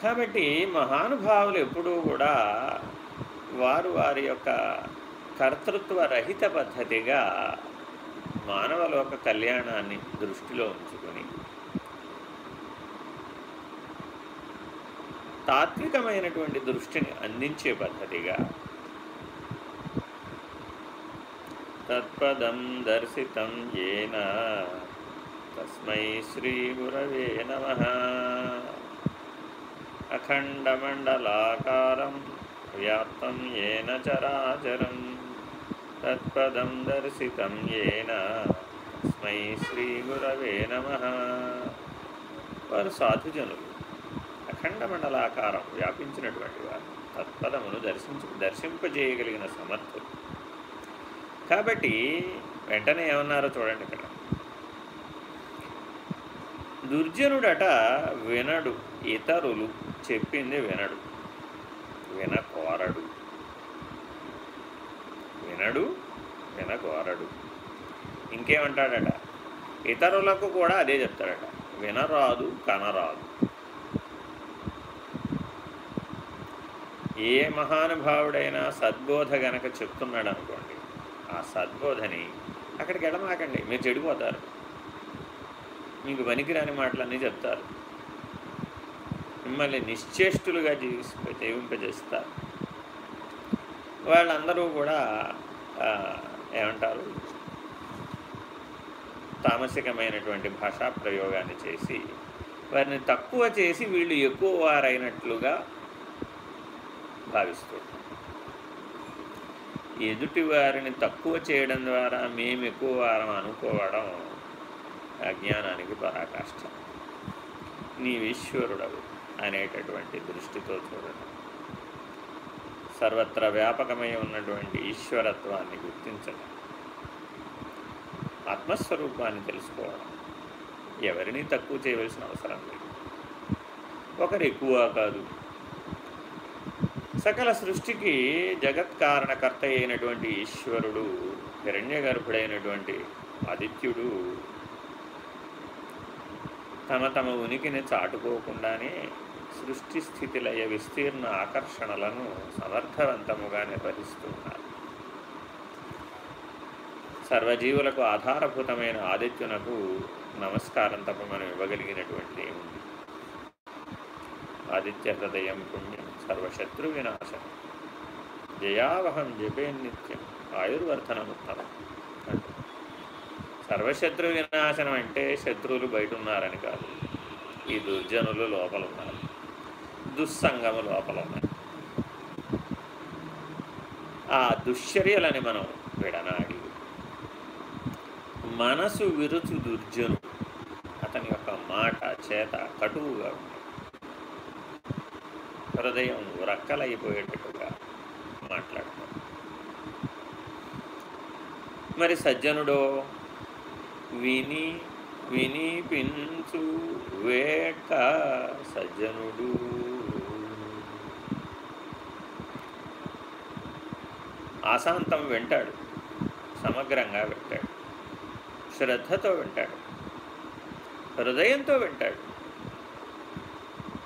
కాబట్టి మహానుభావులు ఎప్పుడూ కూడా వారు వారి యొక్క కర్తృత్వ రహిత పద్ధతిగా మానవలోక కళ్యాణాన్ని దృష్టిలో ఉంచు తాత్వికమైనటువంటి దృష్టిని అందించే పద్ధతిగా. తత్పదం దర్శితం ఏన తస్మై శ్రీ గురవే నమ. అఖండమండలాకారం వ్యాప్తం ఏన చరాచరం. తత్పదం దర్శితం ఏన తస్మై శ్రీ గురవే నమ. వారు సాధుజనులు. అఖండమండలాకారం వ్యాపించినటువంటి వారు. తత్పదమును దర్శించు దర్శింపజేయగలిగిన సమర్థులు. కాబట్టి వెంటనే ఏమన్నారో చూడండి ఇక్కడ. దుర్జనుడట వినడు ఇతరులు చెప్పింది వినడు. వినకోరడు. వినడు వినకోరడు. ఇంకేమంటాడట? ఇతరులకు కూడా అదే చెప్తాడట. వినరాదు కనరాదు. ఏ మహానుభావుడైనా సద్బోధ గనక చెప్తున్నాడు అనుకోండి ఆ సద్బోధని అక్కడికి వెళ్ళమాకండి మీరు చెడిపోతారు. మీకు పనికిరాని మాటలన్నీ చెప్తారు. మిమ్మల్ని నిశ్చేష్టులుగా జీవింప జీవింపజేస్తారు. వాళ్ళందరూ కూడా ఏమంటారు? తామసికమైనటువంటి భాషా ప్రయోగాన్ని చేసి వారిని తక్కువ చేసి వీళ్ళు ఎక్కువ వారైనట్లుగా భావిస్తుంది ఎదుటి వారిని తక్కువ చేయడం ద్వారా మేము ఎక్కువ వారం అనుకోవడం అజ్ఞానానికి పరాకాష్ట. నీవీశ్వరుడవు అనేటటువంటి దృష్టితో చూడడం. సర్వత్ర వ్యాపకమై ఉన్నటువంటి ఈశ్వరత్వాన్ని గుర్తించడం. ఆత్మస్వరూపాన్ని తెలుసుకోవడం. ఎవరిని తక్కువ చేయవలసిన అవసరం లేదు. ఒకరు ఎక్కువ కాదు. సకల సృష్టికి జగత్కారణకర్త అయినటువంటి ఈశ్వరుడు హిరణ్య గర్భుడైనటువంటి ఆదిత్యుడు తమ తమ ఉనికిని చాటుకోకుండానే సృష్టి స్థితిలయ విస్తీర్ణ ఆకర్షణలను సమర్థవంతముగా నిర్వహిస్తున్నారు. సర్వజీవులకు ఆధారభూతమైన ఆదిత్యునకు నమస్కారం తప్ప మనం ఇవ్వగలిగినటువంటి ఉంది ఆదిత్య హృదయం పుణ్యం. సర్వశత్రు వినాశం జయావహం జపే నిత్యం. ఆయుర్వర్ధనముత్తమం సర్వశత్రు వినాశనం అంటే శత్రువులు బయట ఉన్నారని కాదు. ఈ దుర్జనులు లోపల ఉన్నారు దుస్సంగము లోపల ఉన్నాయి ఆ దుశ్చర్యలని మనం విడనాడి. మనసు విరుచు దుర్జను అతని యొక్క మాట చేత కటువుగా ఉంది. హృదయం రక్కలైపోయేటట్టుగా మాట్లాడతాం మరి సజ్జనుడో విని వినిపించు వేట సజ్జనుడు. ఆశాంతం వింటాడు సమగ్రంగా వింటాడు శ్రద్ధతో వింటాడు హృదయంతో వింటాడు.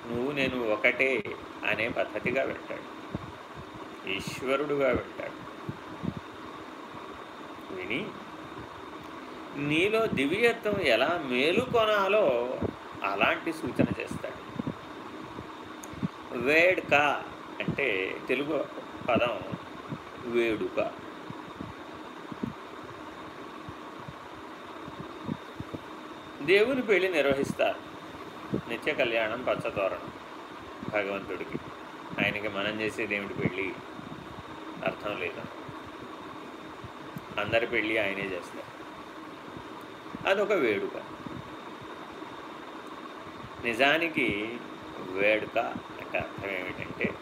నువ్వు నేను ఒకటే అనే పద్ధతిగా వింటాడు. ఈశ్వరుడుగా వింటాడు. విని నీలో దివ్యత్వం ఎలా మేలుకొనాలో అలాంటి సూచన చేస్తాడు. వేడుక అంటే తెలుగు పదం వేడుక. దేవుని పెళ్ళి నిర్వహిస్తారు. నిత్య కళ్యాణం పచ్చతోరణం భగవంతుడికి. ఆయనకి మనం చేసేది ఏమిటి పెళ్ళి అర్థం లేదు. అందరి పెళ్ళి ఆయనే చేస్తారు. అదొక వేడుక. నిజానికి వేడుక అంటే అర్థం ఏమిటంటే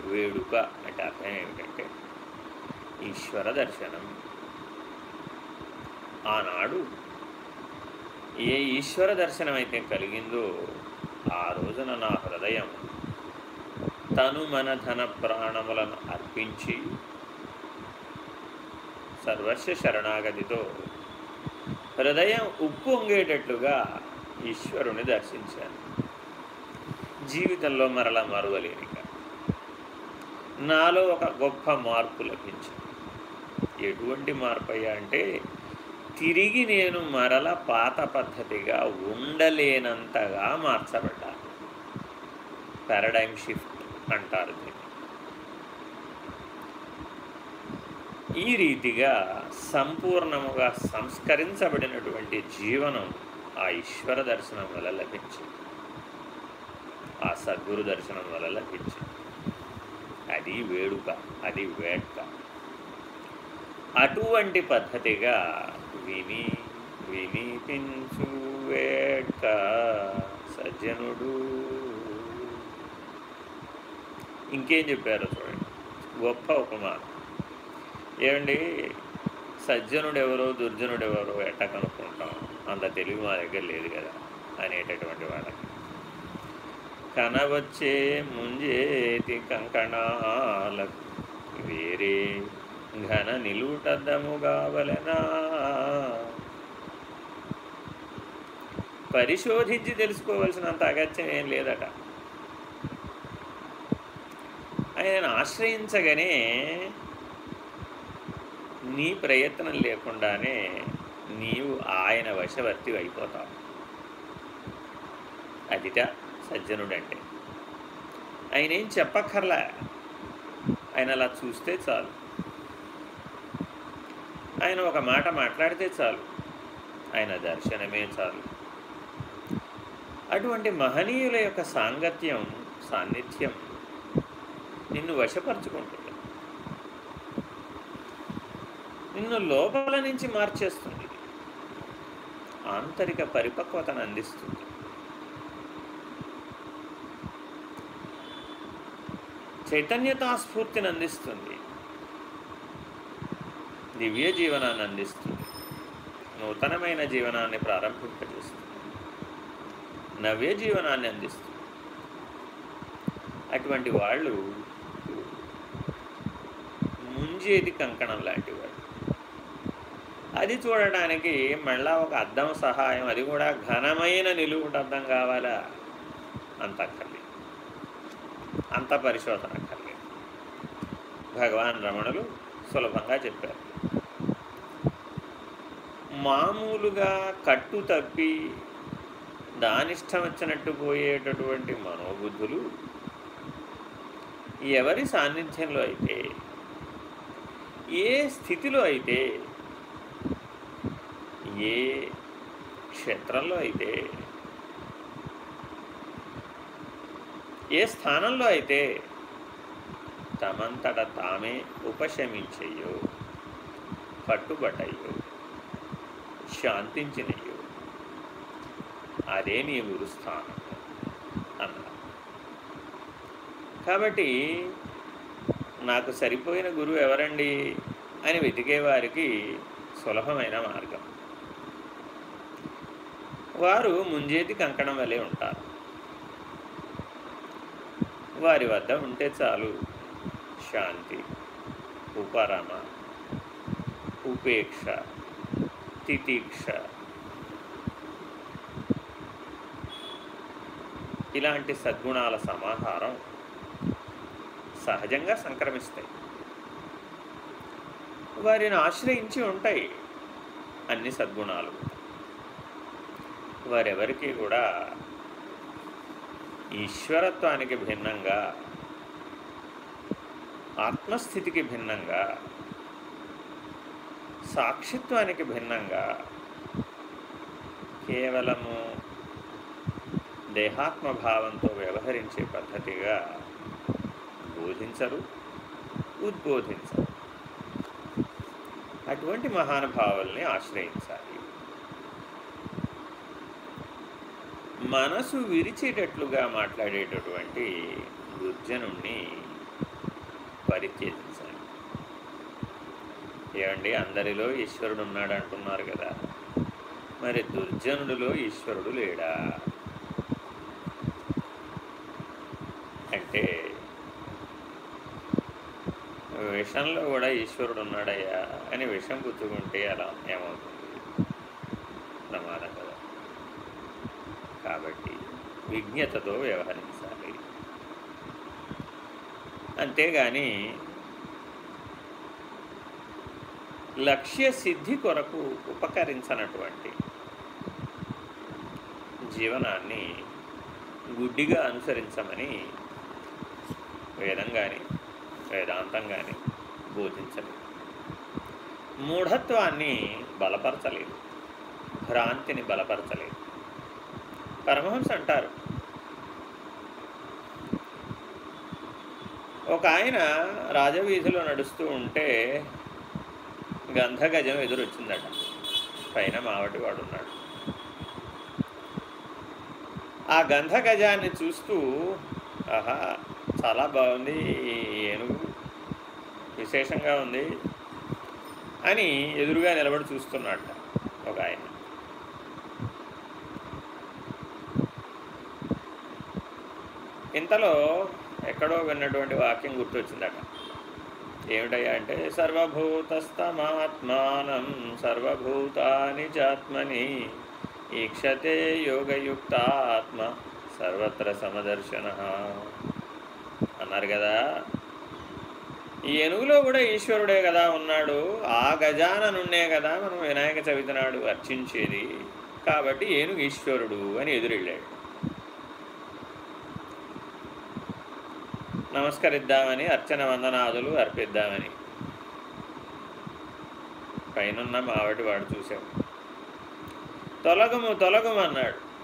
వేడుక అంటే అర్థం ఏమిటంటే ఈశ్వర దర్శనం. ఆనాడు ఏ ఈశ్వర దర్శనం అయితే కలిగిందో ఆ రోజున నా హృదయం తను మన ధన ప్రాణములను అర్పించి సర్వస్వ శరణాగతితో హృదయం ఉప్పొంగేటట్లుగా ఈశ్వరుని దర్శించాను. జీవితంలో మరలా మరువలేనిక. నాలో ఒక గొప్ప మార్పు లభించింది. ఎటువంటి మార్పు అయ్యా అంటే తిరిగి నేను మరల పాత పద్ధతిగా ఉండలేనంతగా మార్చబడ్డాను. పారాడైమ్ షిఫ్ట్ అంటారు ఈ రీతిగా సంపూర్ణముగా సంస్కరించబడినటువంటి జీవనం ఆ ఈశ్వర దర్శనం వల్ల లభించింది. ఆ సద్గురు దర్శనం వల్ల లభించింది. అది వేడుక అది వేట్క అటువంటి పద్ధతిగా విని వినిపించు వేడుక. సజ్జనుడు ఇంకేం చెప్పారో చూడండి. గొప్ప ఉపమానం. ఏమండి? సజ్జనుడు ఎవరో దుర్జనుడు ఎవరో ఎట్ట కనుక్కుంటాం? అంత తెలివి మా దగ్గర లేదు కదా అనేటటువంటి వాళ్ళకి. కనవచ్చే ముంజేతి కంకణాలకు వేరే ఘన నిలుటద్దము కావలనా? పరిశోధించి తెలుసుకోవాల్సినంత అగత్యం ఏం లేదట. ఆయనను ఆశ్రయించగానే నీ ప్రయత్నం లేకుండానే నీవు ఆయన వశవర్తి అయిపోతావు. అదిట సజ్జనుడంటే. ఆయన ఏం చెప్పక్కర్లా. ఆయన అలా చూస్తే చాలు. ఆయన ఒక మాట మాట్లాడితే చాలు. ఆయన దర్శనమే చాలు. అటువంటి మహనీయుల యొక్క సాంగత్యం సాన్నిధ్యం నిన్ను వశపరుచుకుంటుంది. నిన్ను లోపల నుంచి మార్చేస్తుంది. ఆంతరిక పరిపక్వతను అందిస్తుంది. చైతన్యతాస్ఫూర్తిని అందిస్తుంది. దివ్య జీవనాన్ని అందిస్తుంది. నూతనమైన జీవనాన్ని ప్రారంభింపజేస్తుంది. నవ్య జీవనాన్ని అందిస్తుంది. అటువంటి వాళ్ళు ముంజేది కంకణం లాంటి అది చూడడానికి మళ్ళా ఒక అద్దం సహాయం అది కూడా ఘనమైన నిలువుట అద్దం కావాలా? అంత అక్కర్లేదు. అంత పరిశోధన అక్కర్లేదు. భగవాన్ రమణులు సులభంగా చెప్పారు. మామూలుగా కట్టు తప్పి దానిష్టం వచ్చినట్టు పోయేటటువంటి మనోబుద్ధులు ఎవరి సాన్నిధ్యంలో అయితే ఏ స్థితిలో అయితే ఏ క్షేత్రంలో అయితే ఏ స్థానంలో అయితే తమంతట తామే ఉపశమించయ్యో కట్టుబట్టయ్యో శాంతించినయ్యో అదే నీ గురుస్థానం అన్నారు. కాబట్టి నాకు సరిపోయిన గురువు ఎవరండి? అని వెతికేవారికి సులభమైన మార్గం. వారు ముంజేతి కంకణం వలె ఉంటారు. వారి వద్ద ఉంటే చాలు. శాంతి ఉపరమ ఉపేక్ష తితీక్ష. ఇలాంటి సద్గుణాల సమాహారం సహజంగా సంక్రమిస్తాయి. వారిని ఆశ్రయించి ఉంటాయి అన్ని సద్గుణాలు. వారెవరికి కూడా ఈశ్వరత్వానికి భిన్నంగా ఆత్మస్థితికి భిన్నంగా సాక్షిత్వానికి భిన్నంగా కేవలము దేహాత్మభావంతో వ్యవహరించే పద్ధతిగా బోధించరు ఉద్బోధించరు. అటువంటి మహానుభావుల్ని ఆశ్రయించాలి. మనసు విరిచేటట్లుగా మాట్లాడేటటువంటి దుర్జనుణ్ణి పరిత్యజించాలి. ఏమండి అందరిలో ఈశ్వరుడు ఉన్నాడు అంటున్నారు కదా. మరి దుర్జనుడిలో ఈశ్వరుడు లేడా అంటే విషంలో కూడా ఈశ్వరుడు ఉన్నాడయ్యా అని విషం పుచ్చుకుంటే అలా ఏమవుతుంది? ప్రమాదం కదా. కాబట్టి విజ్ఞతతో వ్యవహరించాలి. అంతేగాని లక్ష్య సిద్ధి కొరకు ఉపకరించనటువంటి జీవనాన్ని గుడ్డిగా అనుసరించమని వేదం కానీ వేదాంతం కానీ బోధించలేదు మూఢత్వాన్ని బలపరచలేదు. భ్రాంతిని బలపరచలేదు. పరమహంస అంటారు. ఒక ఆయన రాజవీధిలో నడుస్తూ ఉంటే గంధగజం ఎదురొచ్చిందట. పైన మావటి వాడు ఉన్నాడు. ఆ గంధగజాన్ని చూస్తూ ఆహా చాలా బాగుంది ఏనుగు విశేషంగా ఉంది అని ఎదురుగా నిలబడి చూస్తున్నాడట ఒక ఆయన. ఇంతలో ఎక్కడో విన్నటువంటి వాక్యం గుర్తొచ్చిందట. ఏమిటయ్యా అంటే సర్వభూతస్తమాత్మానం సర్వభూతాని చాత్మని ఈక్షతే యోగయుక్త ఆత్మ సర్వత్ర సమదర్శన అన్నారు కదా. ఈ ఏనుగులో కూడా ఈశ్వరుడే కదా ఉన్నాడు. ఆ గజాన నుండే కదా మనం వినాయక చవితి నాడు అర్చించేది. కాబట్టి ఏనుగు ఈశ్వరుడు అని ఎదురెళ్ళాడు. నమస్కరిద్దామని అర్చన వందనాదులు అర్పిద్దామని. పైనున్న మావటి వాడు చూశాడు. తొలగము తొలగము అన్నాడు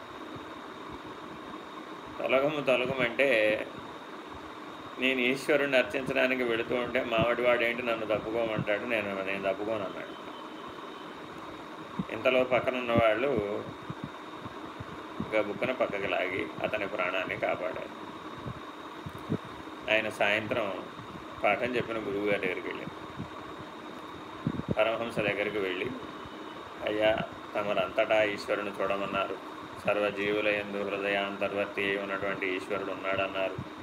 తొలగము తొలగమంటే నేను ఈశ్వరుణ్ణి అర్చించడానికి వెళుతూ ఉంటే మావటి ఏంటి నన్ను తప్పుకోమంటాడు? నేను నేను తప్పుకోను అన్నాడు. ఇంతలో పక్కనున్న వాళ్ళు బుక్కన పక్కకి లాగి అతని ప్రాణాన్ని కాపాడారు. ఆయన సాయంత్రం పాఠం చెప్పిన గురువు గారి దగ్గరికి వెళ్ళి పరమహంస దగ్గరికి వెళ్ళి అయ్యా తమరంతటా ఈశ్వరుని చూడమన్నారు. సర్వజీవుల ఎందు హృదయాంతర్వర్తి ఉన్నటువంటి ఈశ్వరుడు ఉన్నాడన్నారు.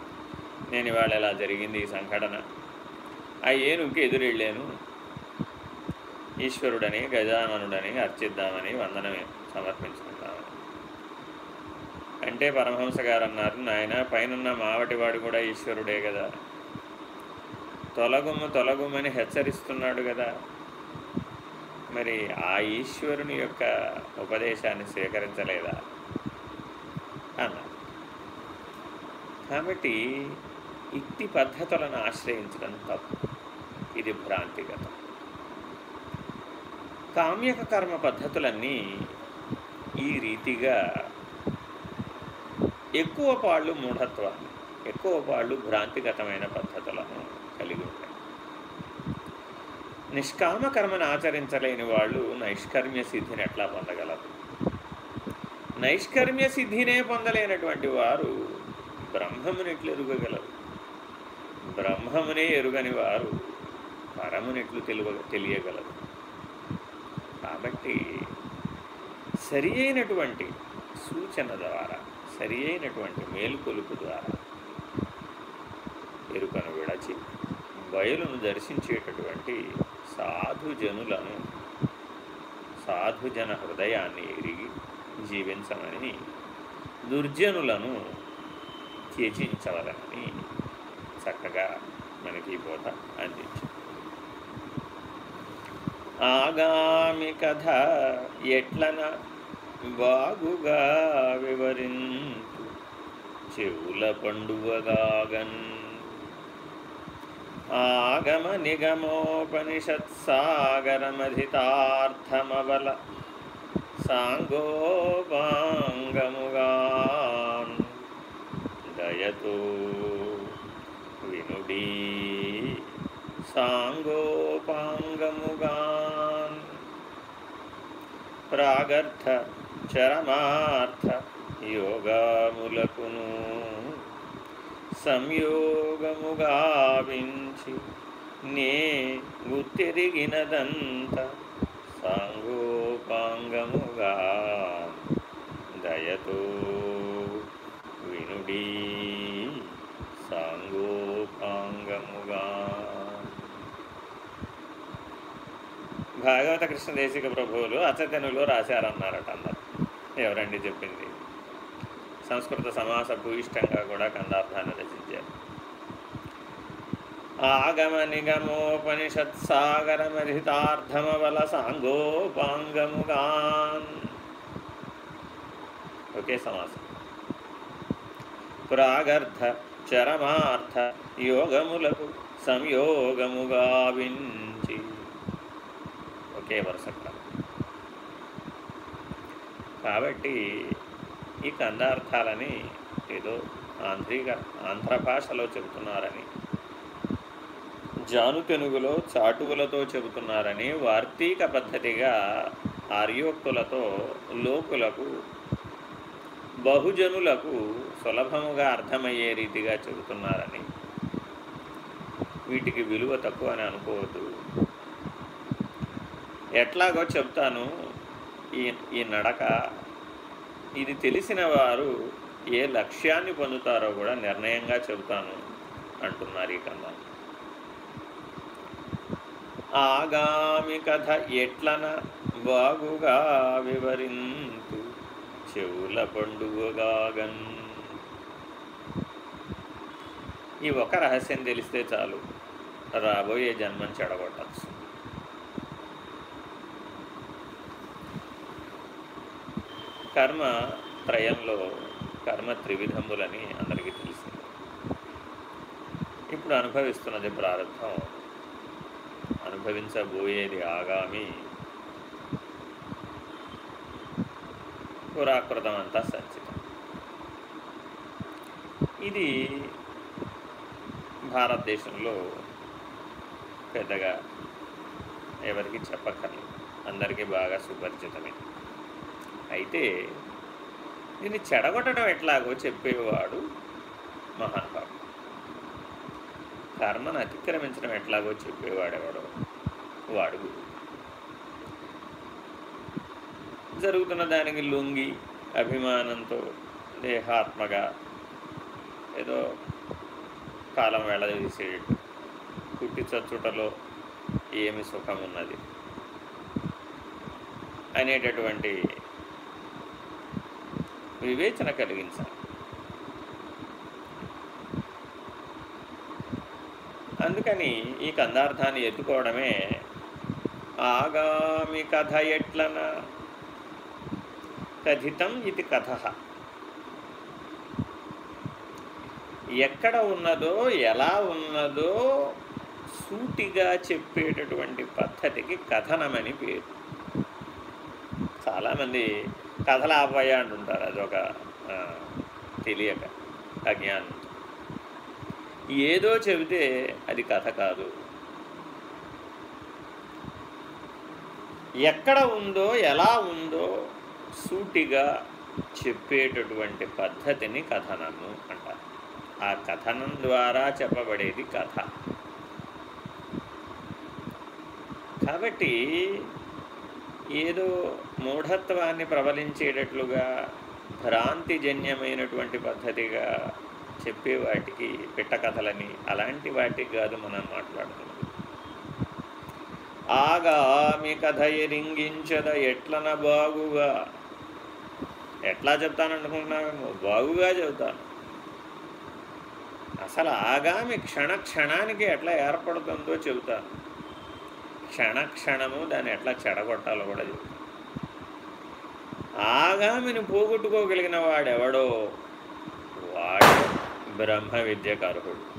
నేను ఇవాళ ఎలా జరిగింది ఈ సంఘటన. ఆ ఏనుగుకి ఎదురెళ్ళాను. ఈశ్వరుడని గజాననుడని అర్చిద్దామని వందనమే సమర్పించుకుంటామని అంటే పరమహంస గారు అన్నారు నాయన పైనున్న మావటివాడు కూడా ఈశ్వరుడే కదా తొలగుమ్మ తొలగుమని హెచ్చరిస్తున్నాడు కదా మరి ఆ ఈశ్వరుని యొక్క ఉపదేశాన్ని స్వీకరించలేదా? అన్నారు కాబట్టి ఇట్టి పద్ధతులను ఆశ్రయించడం తప్పు. ఇది భ్రాంతిగతం. కామ్యక కర్మ పద్ధతులన్నీ ఈ రీతిగా ఎక్కువ పాళ్ళు మూఢత్వాన్ని ఎక్కువ పాళ్ళు భ్రాంతిగతమైన పద్ధతులను కలిగి ఉంటాయి. నిష్కామ కర్మను ఆచరించలేని వాళ్ళు నైష్కర్మ్య సిద్ధిని ఎట్లా పొందగలరు? నైష్కర్మ్య సిద్ధినే పొందలేనటువంటి వారు బ్రహ్మమునిట్లు ఎరుగగలరు. బ్రహ్మమునే ఎరుగని వారు పరమునెట్లు తెలువ తెలియగలరు. కాబట్టి సరి అయినటువంటి సూచన ద్వారా సరి అయినటువంటి మేలుకొలుపు ద్వారా ఎరుకను విడచి బయలును దర్శించేటటువంటి సాధుజనులను సాధుజన హృదయాన్ని ఎరిగి జీవించమని దుర్జనులను త్యజించవలని చక్కగా మనకి బోధ అందించింది. ఆగామి కథ ఎట్లన బాగుగా వివరించు. చెవుల పండువగాగన్ ఆగమ నిగమోపనిషత్సాగరమధితార్థమబల సాంగోపాంగముగా దయతో వినుడీ సాంగోపాంగముగాన్. ప్రాగర్థ చరమార్థ యోగములకును సంయోగముగావించి నే గుర్తిరిగినదంత సాంగోపాంగముగా దయతో వినుడీ సాంగోపాంగముగా భాగవత కృష్ణ దేశిక ప్రభువులు అచతనులు రాశారన్నారట అందరు. ఎవరండి చెప్పింది? సంస్కృత సమాస భూయిష్టంగా కూడా కందార్థాన్ని రచించారు. ఆగమ నిగమోపనిషత్ సాగరమధితార్థమవల సాంగోపాంగముగాన్. ఒకే సమాసం. ప్రాగర్థ చరమార్థ యోగములకు సంయోగముగా వించి ఒకే వరుస కాబట్టి ఈ కందార్థాలని ఏదో ఆంధ్రీక ఆంధ్ర భాషలో చెబుతున్నారని జానుతెనుగులో చాటువులతో చెబుతున్నారని వార్తీక పద్ధతిగా ఆర్యోక్తులతో లోకులకు బహుజనులకు సులభముగా అర్థమయ్యే రీతిగా చెబుతున్నారని వీటికి విలువ తక్కువ అని అనుకోవద్దు. ఎట్లాగో చెప్తాను ఈ ఈ నడక ఇది తెలిసిన వారు ఏ లక్ష్యాన్ని పొందుతారో కూడా నిర్ణయంగా చెబుతాను అంటున్నారు ఈ కన్నా ఆగామి కథ ఎట్లన బాగుగా వివరింతు చెవుల పండుగగాగన్ ఈ ఒక రహస్యం తెలిస్తే చాలు రాబోయే జన్మం చెడగొట్టచ్చు. కర్మ త్రయంలో కర్మ త్రివిధములని అందరికీ తెలిసింది ఇప్పుడు అనుభవిస్తున్నది ప్రారంభం. అనుభవించబోయేది ఆగామి. పురాకృతం అంతా సంచితం. ఇది భారతదేశంలో పెద్దగా ఎవరికి చెప్పకర్లేదు అందరికీ బాగా సుపరిచితమే అయితే దీన్ని చెడగొట్టడం ఎట్లాగో చెప్పేవాడు మహానుభావుడు. కర్మను అతిక్రమించడం ఎట్లాగో చెప్పేవాడెవడో వాడు జరుగుతున్న దానికి లొంగి అభిమానంతో దేహాత్మగా ఏదో కాలం వెళ్ళదీసేటట్టు పుట్టి చచ్చుటలో ఏమి సుఖం ఉన్నది అనేటటువంటి వివేచన కలిగించాలి. అందుకని ఈ కందార్థాన్ని ఎత్తుకోవడమే ఆగామి కథ ఎట్లన? కథితం ఇది కథ. ఎక్కడ ఉన్నదో ఎలా ఉన్నదో సూటిగా చెప్పేటటువంటి పద్ధతికి కథనమని పేరు. చాలామంది కథలు ఆపాయ అంటుంటారు. అదొక తెలియక అజ్ఞానం. ఏదో చెబితే అది కథ కాదు. ఎక్కడ ఉందో ఎలా ఉందో సూటిగా చెప్పేటటువంటి పద్ధతిని కథనము అంటారు. ఆ కథనం ద్వారా చెప్పబడేది కథ. కాబట్టి ఏదో మూఢత్వాన్ని ప్రబలించేటట్లుగా భ్రాంతిజన్యమైనటువంటి పద్ధతిగా చెప్పే వాటికి పిట్టకథలని అలాంటి వాటికి కాదు మనం మాట్లాడుతున్నాం ఆగామి కథ ఎరింగించద ఎట్లన బాగుగా? ఎట్లా చెప్తాననుకుంటున్నామేమో బాగుగా చెబుతాను. అసలు ఆగామి క్షణ క్షణానికి ఎట్లా ఏర్పడుతుందో చెబుతాను. క్షణము దాన్ని ఎట్లా చెడగొట్టాలో కూడా చెబుతాను ఆగామిని పోగొట్టుకోగలిగిన వాడెవడో? వాడు బ్రహ్మ విద్యకు అర్హుడు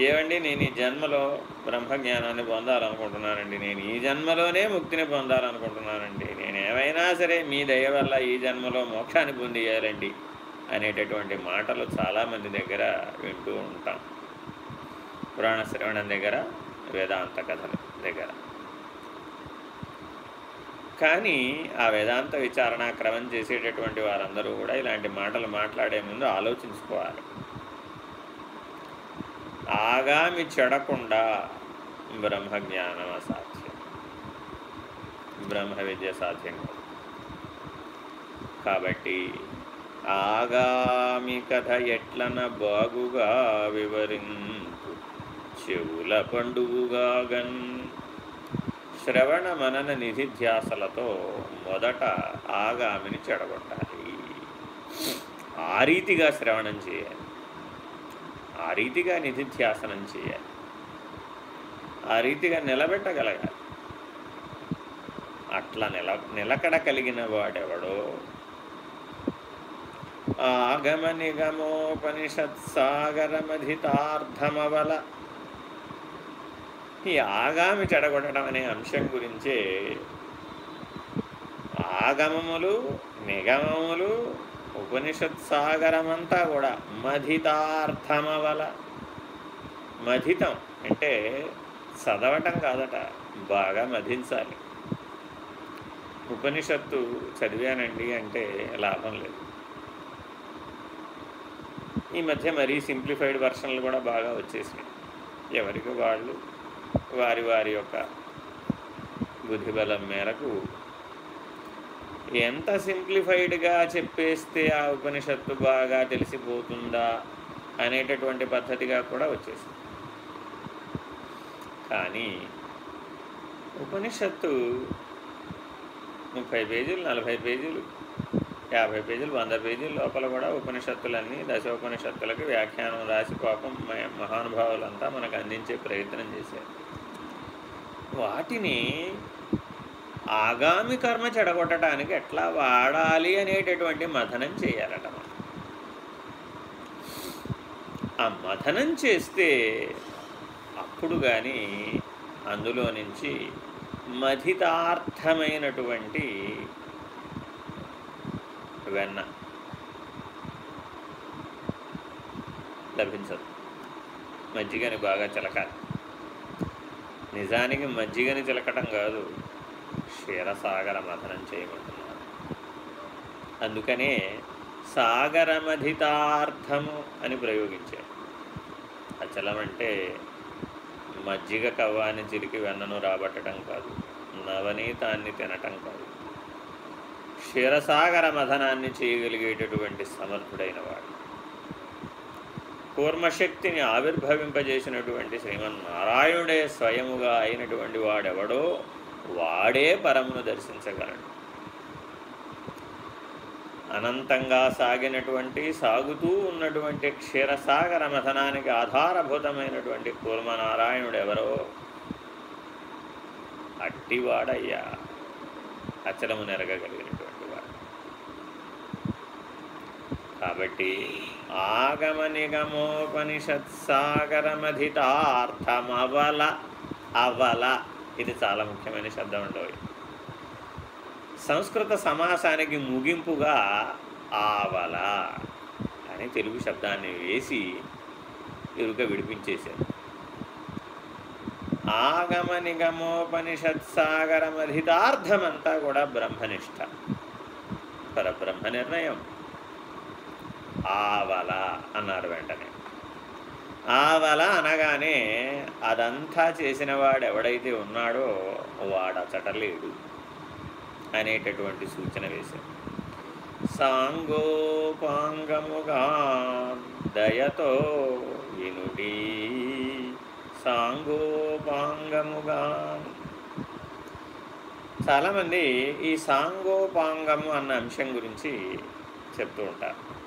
ఏమండి నేను ఈ జన్మలో బ్రహ్మజ్ఞానాన్ని పొందాలనుకుంటున్నానండి. నేను ఈ జన్మలోనే ముక్తిని పొందాలనుకుంటున్నానండి. నేను ఏమైనా సరే మీ దయ వల్ల ఈ జన్మలో మోక్షాన్ని పొందియాలండి అనేటటువంటి మాటలు చాలామంది దగ్గర వింటూ ఉంటాం. పురాణ శ్రవణం దగ్గర వేదాంత కథల దగ్గర. కానీ ఆ వేదాంత విచారణ క్రమం చేసేటటువంటి వారందరూ కూడా ఇలాంటి మాటలు మాట్లాడే ముందు ఆలోచించుకోవాలి. ఆగామి చెడకుండా బ్రహ్మజ్ఞానం అసాధ్యం బ్రహ్మ విద్య సాధ్యం కాబట్టి ఆగామి కథ ఎట్లన బాగుగా వివరించు చెవుల పండుగాగన్ శ్రవణ మనన నిధిధ్యాసలతో మొదట ఆగామిని చెడగొట్టాలి. ఆ రీతిగా శ్రవణం చేయాలి. ఆ రీతిగా నిధిధ్యాసనం చేయాలి. ఆ రీతిగా నిలబెట్టగలగాలి. అట్లా నిల నిలకడ కలిగిన వాడెవడో? ఆగమ నిగమోపనిషత్సాగరమధితార్థమవల ఈ ఆగామి చెడగొట్టడం అనే అంశం గురించే ఆగమములు నిగమములు ఉపనిషత్ సాగరమంతా కూడా మధితార్థమవల. మధితం అంటే చదవటం కాదట బాగా మధించాలి. ఉపనిషత్తు చదివానండి అంటే లాభం లేదు. ఈ మధ్య మరీ సింప్లిఫైడ్ వర్షన్లు కూడా బాగా వచ్చేసినాయి. ఎవరికి వాళ్ళు వారి వారి యొక్క బుద్ధిబలం మేరకు ఎంత సింప్లిఫైడ్గా చెప్పేస్తే ఆ ఉపనిషత్తు బాగా తెలిసిపోతుందా అనేటటువంటి పద్ధతిగా కూడా వచ్చేసింది. కానీ ఉపనిషత్తు ముప్పై పేజీలు నలభై పేజీలు యాభై పేజీలు వంద పేజీల లోపల కూడా ఉపనిషత్తులన్నీ దశోపనిషత్తులకి వ్యాఖ్యానం రాసి పాపం మహానుభావులంతా మనకు అందించే ప్రయత్నం చేశారు. వాటిని ఆగామి కర్మ చెడగొట్టడానికి ఎట్లా వాడాలి అనేటటువంటి మథనం చేయాలట మనం. ఆ మథనం చేస్తే అప్పుడు కానీ అందులో నుంచి మధితార్థమైనటువంటి వెన్న. లభించదు. మజ్జిగని బాగా చిలకాలి. నిజానికి మజ్జిగని చిలకటం కాదు క్షీరసాగర మథనం చేయమంటున్నారు. అందుకనే సాగరమధితార్థము అని ప్రయోగించారు. అచలం అంటే మజ్జిగ కవ్వాన్ని చిరికి వెన్నను రాబట్టడం కాదు నవనీతాన్ని తినటం కాదు. క్షీరసాగర మథనాన్ని చేయగలిగేటటువంటి సమర్థుడైన వాడు. కూర్మశక్తిని ఆవిర్భవింపజేసినటువంటి శ్రీమన్నారాయణుడే స్వయముగా అయినటువంటి వాడెవడో వాడే పరమును దర్శించగలడు. అనంతంగా సాగినటువంటి సాగుతూ ఉన్నటువంటి క్షీరసాగర మథనానికి ఆధారభూతమైనటువంటి కూర్మనారాయణుడెవరో అట్టివాడయ్యా. అచలము నెరగగలిగినటువంటి వాడు కాబట్టి ఆగమ నిగమోపనిషత్సాగరమధితార్థమవల అవల ఇది చాలా ముఖ్యమైన శబ్దం ఉండవు సంస్కృత సమాసానికి ముగింపుగా ఆవల అని తెలుగు శబ్దాన్ని వేసి ఎరుక విడిపించేశారు. ఆగమ నిగమోపనిషత్సాగరమధితార్థమంతా కూడా బ్రహ్మనిష్ట. పరబ్రహ్మ నిర్ణయం. ఆవల అన్నారు వెంటనే. ఆవల అనగానే అదంతా చేసిన వాడు ఎవడైతే ఉన్నాడో వాడచటలేడు అనేటటువంటి సూచన వేశారు. సాంగోపాంగముగా దయతో వినుడి సాంగోపాంగముగా చాలామంది ఈ సాంగోపాంగము అన్న అంశం గురించి చెప్తూ ఉంటారు.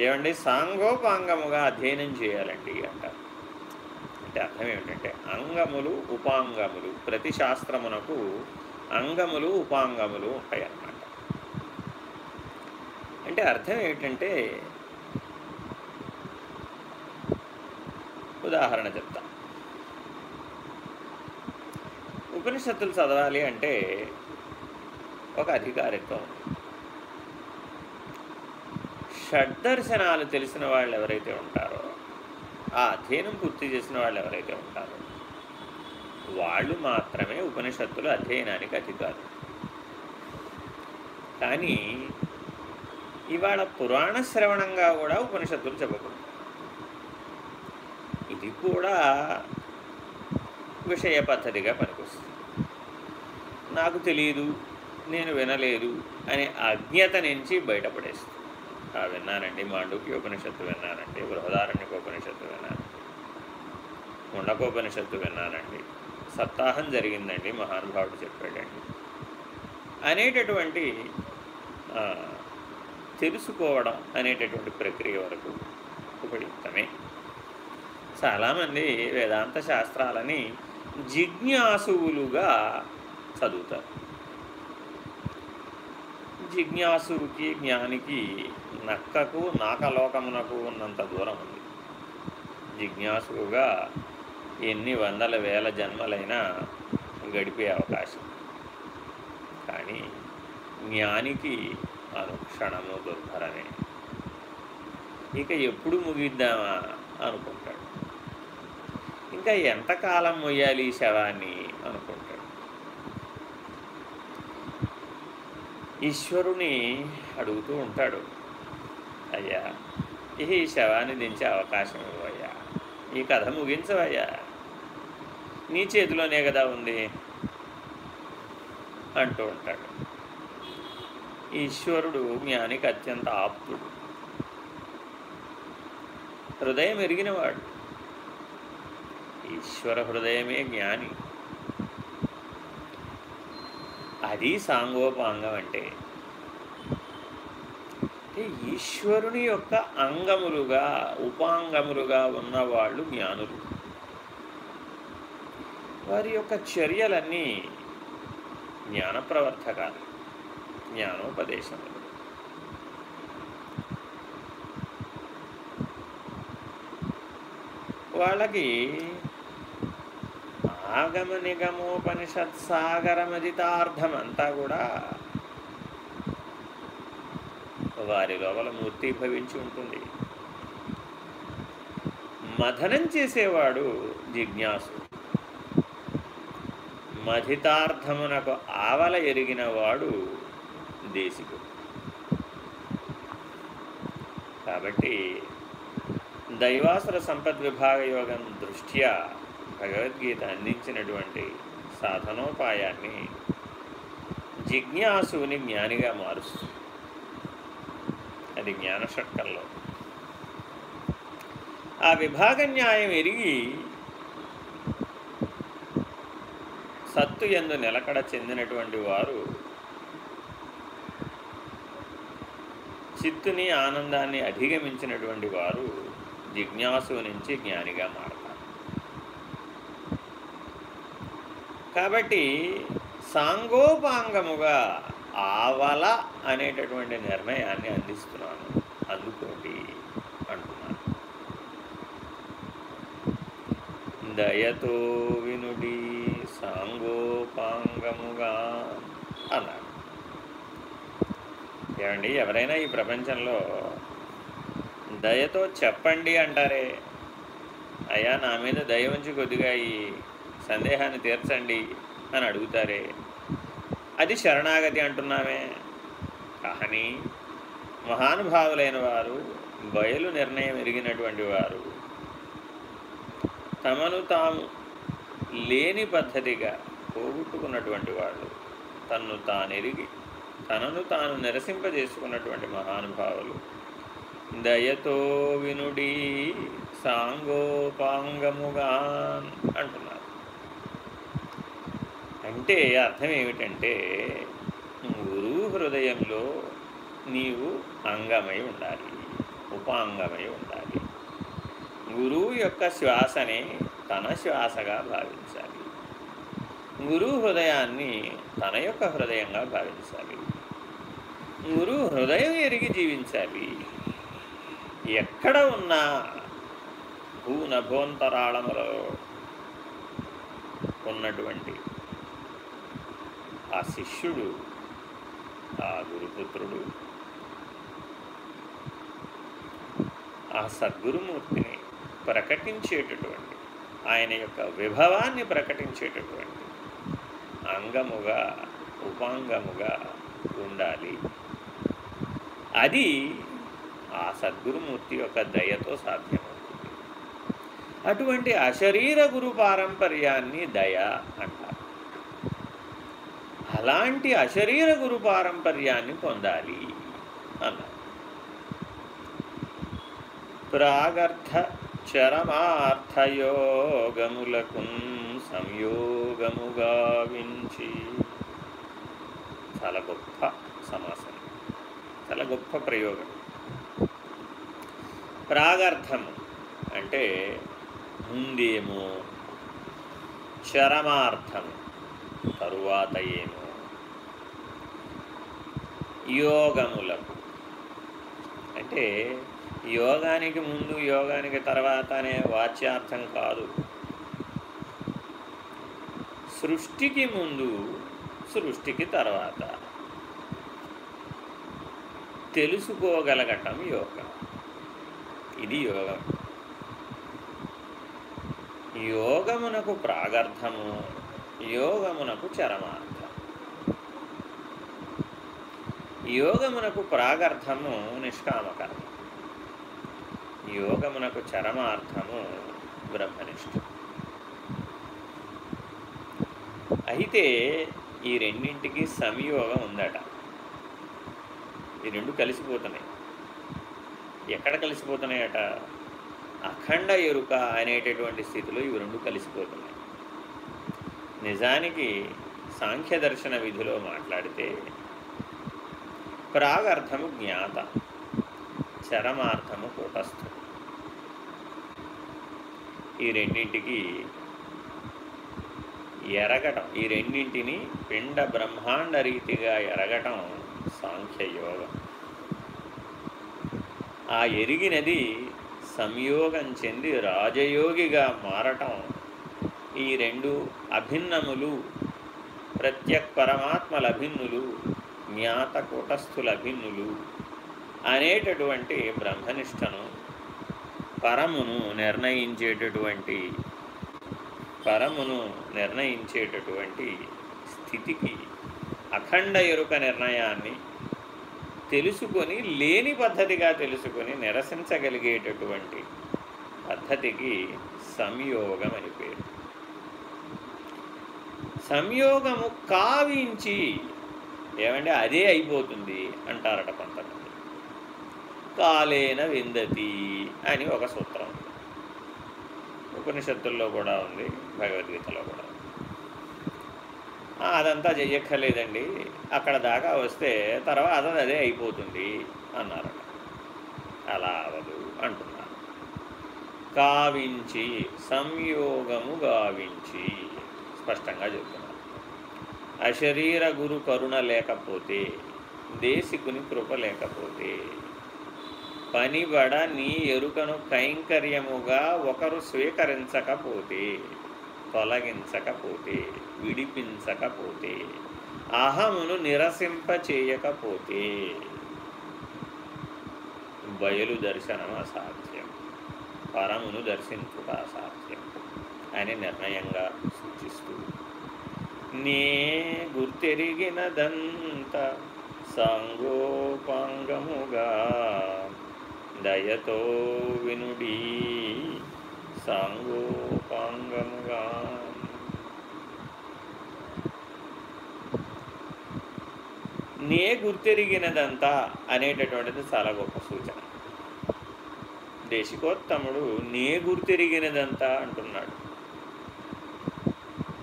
ఏమండి? సాంగోపాంగముగా అధ్యయనం చేయాలండి అంటారు. అంటే అర్థం ఏమిటంటే అంగములు ఉపాంగములు ప్రతి శాస్త్రమునకు అంగములు ఉపాంగములు ఉంటాయి అన్నమాట అంటే అర్థం ఏమిటంటే ఉదాహరణ చెప్తా. ఉపనిషత్తులు చదవాలి అంటే ఒక అధికారిత్వం షడ్దర్శనాలు తెలిసిన వాళ్ళు ఎవరైతే ఉంటారో ఆ అధ్యయనం పూర్తి చేసిన వాళ్ళు ఎవరైతే ఉంటారో వాళ్ళు మాత్రమే ఉపనిషత్తులు అధ్యయనానికి అధికారులు. కానీ ఇవాళ పురాణ శ్రవణంగా కూడా ఉపనిషత్తులు చెప్పకూడదు. ఇది కూడా విషయ పద్ధతిగా పనికొస్తుంది. నాకు తెలియదు నేను వినలేదు అనే అజ్ఞత నుంచి బయటపడేస్తుంది. విన్నానండి మాండూక్య ఉపనిషత్తు విన్నానండి బృహదారణ్యక ఉపనిషత్తు విన్నాను ఉండకోపనిషత్తు విన్నానండి సప్తాహం జరిగిందండి. మహానుభావుడు చెప్పాడండి. అనేటటువంటి తెలుసుకోవడం అనేటటువంటి ప్రక్రియ వరకు ఉపయుక్తమే. చాలామంది వేదాంత శాస్త్రాలని జిజ్ఞాసువులుగా చదువుతారు. జిజ్ఞాసుకి జ్ఞానికి నక్కకు నాకలోకమునకు ఉన్నంత దూరం ఉంది. జిజ్ఞాసుగా ఎన్ని వందల వేల జన్మలైనా గడిపే అవకాశం. కానీ జ్ఞానికి అనుక్షణము దుర్భరమే. ఇక ఎప్పుడు ముగిద్దామా అనుకుంటాడు. ఇంకా ఎంతకాలం మొయ్యాలి ఈ శవాన్ని అనుకుంటాడు. ఈశ్వరుని అడుగుతూ ఉంటాడు. అయ్యా ఈ శవాన్ని దించే అవకాశం ఇవ్వయ్యా ఈ కథ ముగించవయ్యా. నీ చేతిలోనే కదా ఉంది? అంటూ ఉంటాడు. ఈశ్వరుడు జ్ఞానికి అత్యంత ఆప్తుడు. హృదయం ఎరిగినవాడు. ఈశ్వర హృదయమే జ్ఞాని. అది సాంగోపాంగం అంటే. ఈశ్వరుని యొక్క అంగములుగా ఉపాంగములుగా ఉన్నవాళ్ళు జ్ఞానులు. వారి యొక్క చర్యలన్నీ జ్ఞానప్రవర్తకాలు జ్ఞానోపదేశములు. వాళ్ళకి ఆగమ నిగమోపనిషత్ సాగరమదితార్థం అంతా కూడా వారి లోపల మూర్తి భవించి ఉంటుంది. మథనం చేసేవాడు జిజ్ఞాసు మధితార్థమునకు ఆవల ఎరిగిన వాడు దేశికుడు. కాబట్టి దైవాసుర సంపద్విభాగ యోగం దృష్ట్యా భగవద్గీత అందించినటువంటి సాధనోపాయాన్ని జిజ్ఞాసుని జ్ఞానిగా మారుస్తుంది. అది జ్ఞానషట్కంలో ఆ విభాగ న్యాయం ఎరిగి సత్తు ఎందు నిలకడ చెందినటువంటి వారు చిత్తుని ఆనందాన్ని అధిగమించినటువంటి వారు జిజ్ఞాసు నుంచి జ్ఞానిగా మారతారు. కాబట్టి సాంగోపాంగముగా ఆవల అనేటటువంటి నిర్ణయాన్ని అందిస్తున్నాను. అందుకోటి అంటున్నాను. దయతో వినుడి సాంగోపాంగముగా అన్నాడు. ఏమండి ఎవరైనా ఈ ప్రపంచంలో దయతో చెప్పండి అంటారే. అయ్యా నా మీద దయ ఉంచి కొద్దిగా ఈ సందేహాన్ని తీర్చండి అని అడుగుతారే. అది శరణాగతి అంటున్నామే. కానీ మహానుభావులైన వారు బయలు నిర్ణయం ఎరిగినటువంటి వారు తమను తాము లేని పద్ధతిగా పోగొట్టుకున్నటువంటి వాళ్ళు తన్ను తానెరిగి తనను తాను నిరసింపజేసుకున్నటువంటి మహానుభావులు దయతో వినుడి సాంగోపాంగముగా అంటున్నారు. అంటే అర్థం ఏమిటంటే గురువు హృదయంలో నీవు అంగమై ఉండాలి ఉపాంగమై ఉండాలి. గురువు యొక్క శ్వాసనే తన శ్వాసగా భావించాలి. గురువు హృదయాన్ని తన యొక్క హృదయంగా భావించాలి. గురువు హృదయం ఎరిగి జీవించాలి. ఎక్కడ ఉన్నా భూనభోంతరాళములో ఉన్నటువంటి ఆ శిష్యుడు ఆ గురుపుత్రుడు. ఆ సద్గురుమూర్తిని ప్రకటించేటటువంటి ఆయన యొక్క విభవాన్ని ప్రకటించేటటువంటి అంగముగా ఉపాంగముగా ఉండాలి. అది ఆ సద్గురుమూర్తి యొక్క దయతో సాధ్యమవుతుంది. అటువంటి అశరీర గురు పారంపర్యాన్ని దయ అంటారు. అలాంటి అశరీర గురు పారంపర్యాన్ని పొందాలి అన్నారు ప్రాగర్థ చరమార్థయోగములకు సంయోగముగా వించి చాలా గొప్ప సమాసం చాలా గొప్ప ప్రయోగం. ప్రాగర్థము అంటే ముందేమో చరమార్థము తరువాత ఏమో యోగములకు. అంటే యోగానికి ముందు యోగానికి తర్వాత అనే వాచ్యార్థం కాదు. సృష్టికి ముందు సృష్టికి తర్వాత. తెలుసుకోగలగటం యోగం. ఇది యోగం. యోగమునకు ప్రాగర్థము యోగమునకు చరమార్థం. యోగమునకు ప్రాగర్థము నిష్కామకర్మ. యోగమునకు చరమార్థము బ్రహ్మనిష్ట. అయితే ఈ రెండింటికి సంయోగం ఉందట. ఈ రెండు కలిసిపోతున్నాయి. ఎక్కడ కలిసిపోతున్నాయట? అఖండ ఎరుక అనేటటువంటి స్థితిలో ఇవి రెండు కలిసిపోతున్నాయి. నిజానికి సాంఖ్య దర్శన విధిలో మాట్లాడితే ప్రాగర్థము జ్ఞాత చరమార్థము కూటస్థు. ఈ రెండింటికి ఎరగటం ఈ రెండింటిని పిండ బ్రహ్మాండ రీతిగా ఎరగటం సాంఖ్యయోగం ఆ ఎరిగినది సంయోగం చెంది రాజయోగిగా మారటం ఈ రెండు అభిన్నములు ప్రత్యక్ పరమాత్మల అభిన్నులు జ్ఞాత అనేటటువంటి బ్రహ్మనిష్టను పరమును నిర్ణయించేటటువంటి పరమును నిర్ణయించేటటువంటి స్థితికి అఖండ ఎరుక నిర్ణయాన్ని తెలుసుకొని లేని పద్ధతిగా తెలుసుకొని నిరసించగలిగేటటువంటి పద్ధతికి సంయోగం అని పేరు. సంయోగము కావించి ఏమంటే అదే అయిపోతుంది అంటారట కొంతమంది. కాలేన విందతి అని ఒక సూత్రం ఉపనిషత్తుల్లో కూడా ఉంది భగవద్గీతలో కూడా అదంతా చెయ్యక్కర్లేదండి. అక్కడ దాకా వస్తే తర్వాత అదే అయిపోతుంది అన్నారట. అలా అవదు అంటున్నారు. కావించి సంయోగము గావించి స్పష్టంగా చెప్తున్నారు. అశరీర గురు కరుణ లేకపోతే దేశికుని కృప లేకపోతే పనిబడ నీ ఎరుకను కైంకర్యముగా ఒకరు స్వీకరించకపోతే తొలగించకపోతే విడిపించకపోతే అహమును నిరసింపచేయకపోతే బయలు దర్శనం అసాధ్యం పరమును దర్శించుట అసాధ్యం అని నిర్ణయంగా సూచిస్తుంది నే గుర్తెరిగినదంత సాంగోపాంగముగా దయతో వినుడి సాంగోపాంగముగా. నే గుర్తెరిగినదంతా అనేటటువంటిది చాలా గొప్ప సూచన. దేశికోత్తముడు నే గుర్తెరిగినదంతా అంటున్నాడు.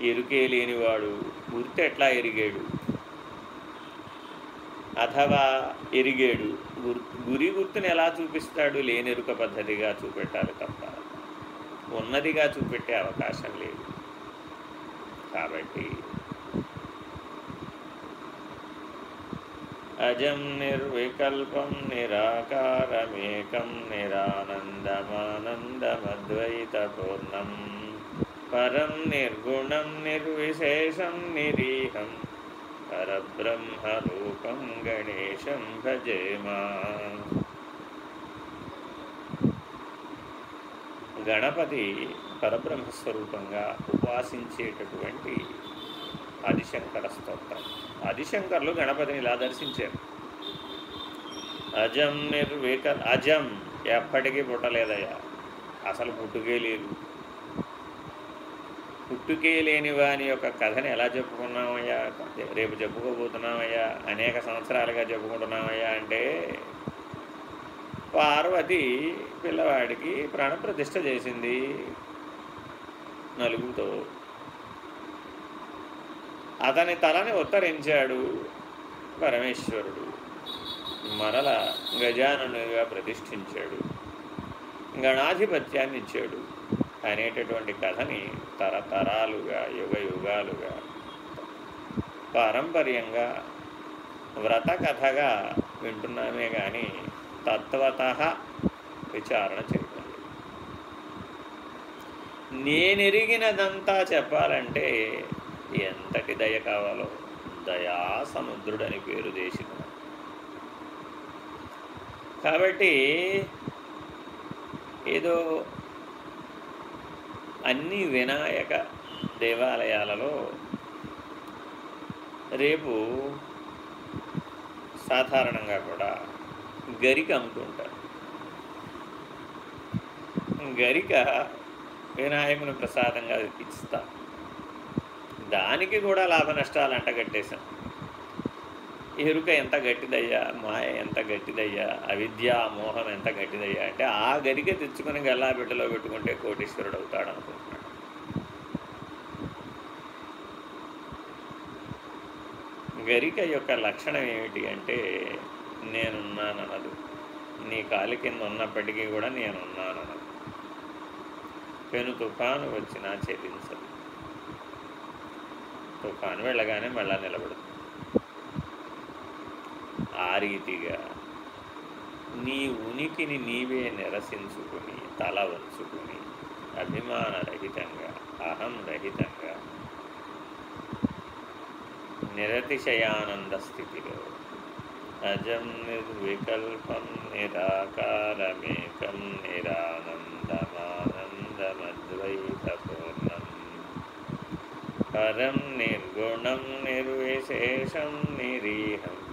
ఎరుకే లేనివాడు. గుర్తు ఎట్లా ఎరిగాడు? అథవా ఎరిగాడు? గురి గుర్తుని ఎలా చూపిస్తాడు? లేనెరుక పద్ధతిగా చూపెట్టాలి తప్ప. ఉన్నదిగా చూపెట్టే అవకాశం లేదు. కాబట్టి అజం నిర్వికల్పం నిరాకారమేకం నిరానందమానందమద్వైత పూర్ణం పరం నిర్గుణం నిర్విశేషం నిరీహం పరబ్రహ్మరూపం గణేశం భజేమా. గణపతి పరబ్రహ్మస్వరూపంగా ఉపాసించేటటువంటి ఆదిశంకర స్తోత్రం. ఆదిశంకర్లు గణపతిని ఇలా దర్శించారు. అజం నిర్విక అజం ఎప్పటికీ పుట్టలేదయ్యా. అసలు పుట్టుకే లేదు. పుట్టుకే లేని వాని యొక్క కథని ఎలా చెప్పుకున్నామయ్యా? రేపు చెప్పుకోబోతున్నామయ్యా? అనేక సంవత్సరాలుగా చెప్పుకుంటున్నామయ్యా అంటే పార్వతి పిల్లవాడికి ప్రాణప్రతిష్ఠ చేసింది నలుగుతో అతని తలని ఉత్తరించాడు పరమేశ్వరుడు. మరల గజానునిగా ప్రతిష్ఠించాడు. గణాధిపత్యాన్ని ఇచ్చాడు అనేటటువంటి కథని తరతరాలుగా యుగ యుగాలుగా పారంపర్యంగా వ్రత కథగా వింటున్నామే కానీ తత్వత విచారణ చేయటం నేనెరిగినదంతా చెప్పాలంటే ఎంతటి దయ కావాలో దయా సముద్రుడని పేరు దేశం కాబట్టి ఏదో అన్ని వినాయక దేవాలయాలలో రేపు సాధారణంగా కూడా గరిక అమ్ముతుంటారు. గరిక వినాయకుని ప్రసాదంగా ఇస్తాం. దానికి కూడా లాభ నష్టాలు అంటగట్టేశాం. ఎరుక ఎంత గట్టిదయ్యా మాయ ఎంత గట్టిదయ్యా అవిద్య మోహం ఎంత గట్టిదయ్యా అంటే ఆ గరిక తెచ్చుకుని గల్లా బిడ్డలో పెట్టుకుంటే కోటీశ్వరుడు అవుతాడు అనుకుంటున్నాడు గరిక యొక్క లక్షణం ఏమిటి అంటే నేనున్నానన్నదు నీ కాలి కింద ఉన్నప్పటికీ కూడా నేనున్నానన్నది పెను తుఫాను వచ్చినా చెల్లించదు తుఫాను వెళ్ళగానే మళ్ళా నిలబడుతుంది ఆ రీతిగా నీ ఉనికిని నీవే నిరసించుకుని తల వంచుకుని అభిమానరహితంగా అహం రహితంగా నిరతిశయానంద స్థితిలో అజం నిర్వికల్పం నిరాకారమేకం నిరానందమానందమద్వైతపూర్ణం. పరం నిర్గుణం నిర్విశేషం నిరీహం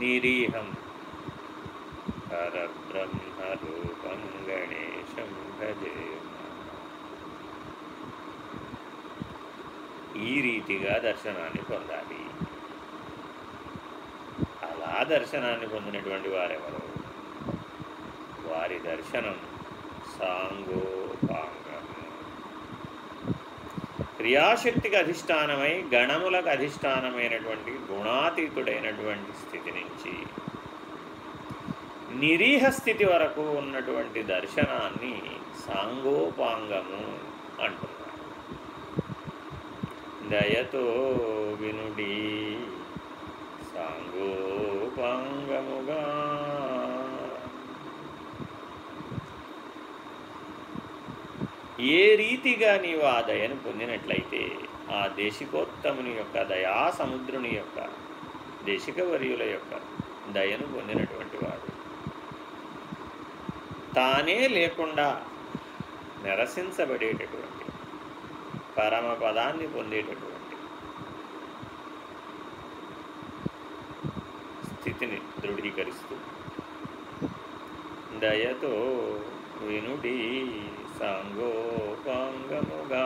నిరీహం పరబ్రహ్మరూపం గణేశం భజే ఈ రీతిగా దర్శనాన్ని పొందాలి. అలా దర్శనాన్ని పొందినటువంటి వారెవరు? వారి దర్శనం సాంగోపాంగ క్రియాశక్తికి అధిష్టానమై గణములకు అధిష్టానమైనటువంటి గుణాతీతుడైనటువంటి స్థితి నుంచి నిరీహ స్థితి వరకు ఉన్నటువంటి దర్శనాన్ని సాంగోపాంగము అంటున్నారు. దయతో వినుడి సాంగోపాంగముగా ఏ రీతిగా నీవు ఆ దయను పొందినట్లయితే ఆ దేశికోత్తముని యొక్క దయా సముద్రుని యొక్క దేశిక వర్యుల యొక్క దయను పొందినటువంటి వాడు. తానే లేకుండా నిరసించబడేటటువంటి పరమ పదాన్ని పొందేటటువంటి స్థితిని దృఢీకరిస్తూ దయతో వినుడి. సంగోపాంగముగా.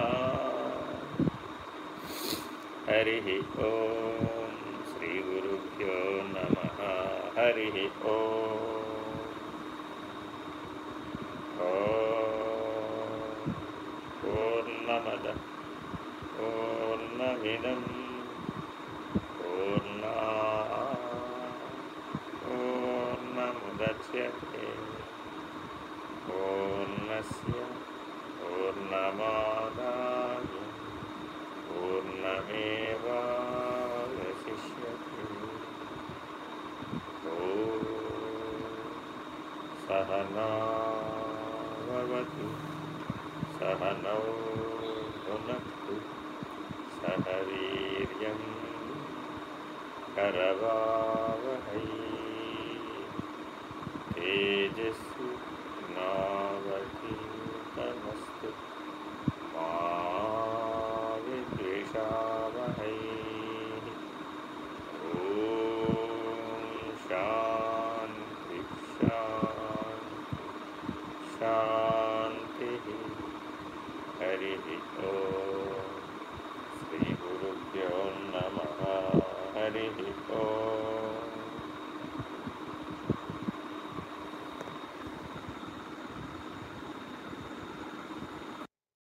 హరి ఓం శ్రీ గురుభ్యో నమ. హరి ఓం. పూర్ణమద పూర్ణమిదం పూర్ణా పూర్ణముద్యతే పూర్ణస్ पूर्णमादाय पूर्णमेवावशिष्यति ॐ सहनावतु सहनौ भुनक्तु सह वीर्यं करवावहै तेजस्विनावतीतमस्तु Oh.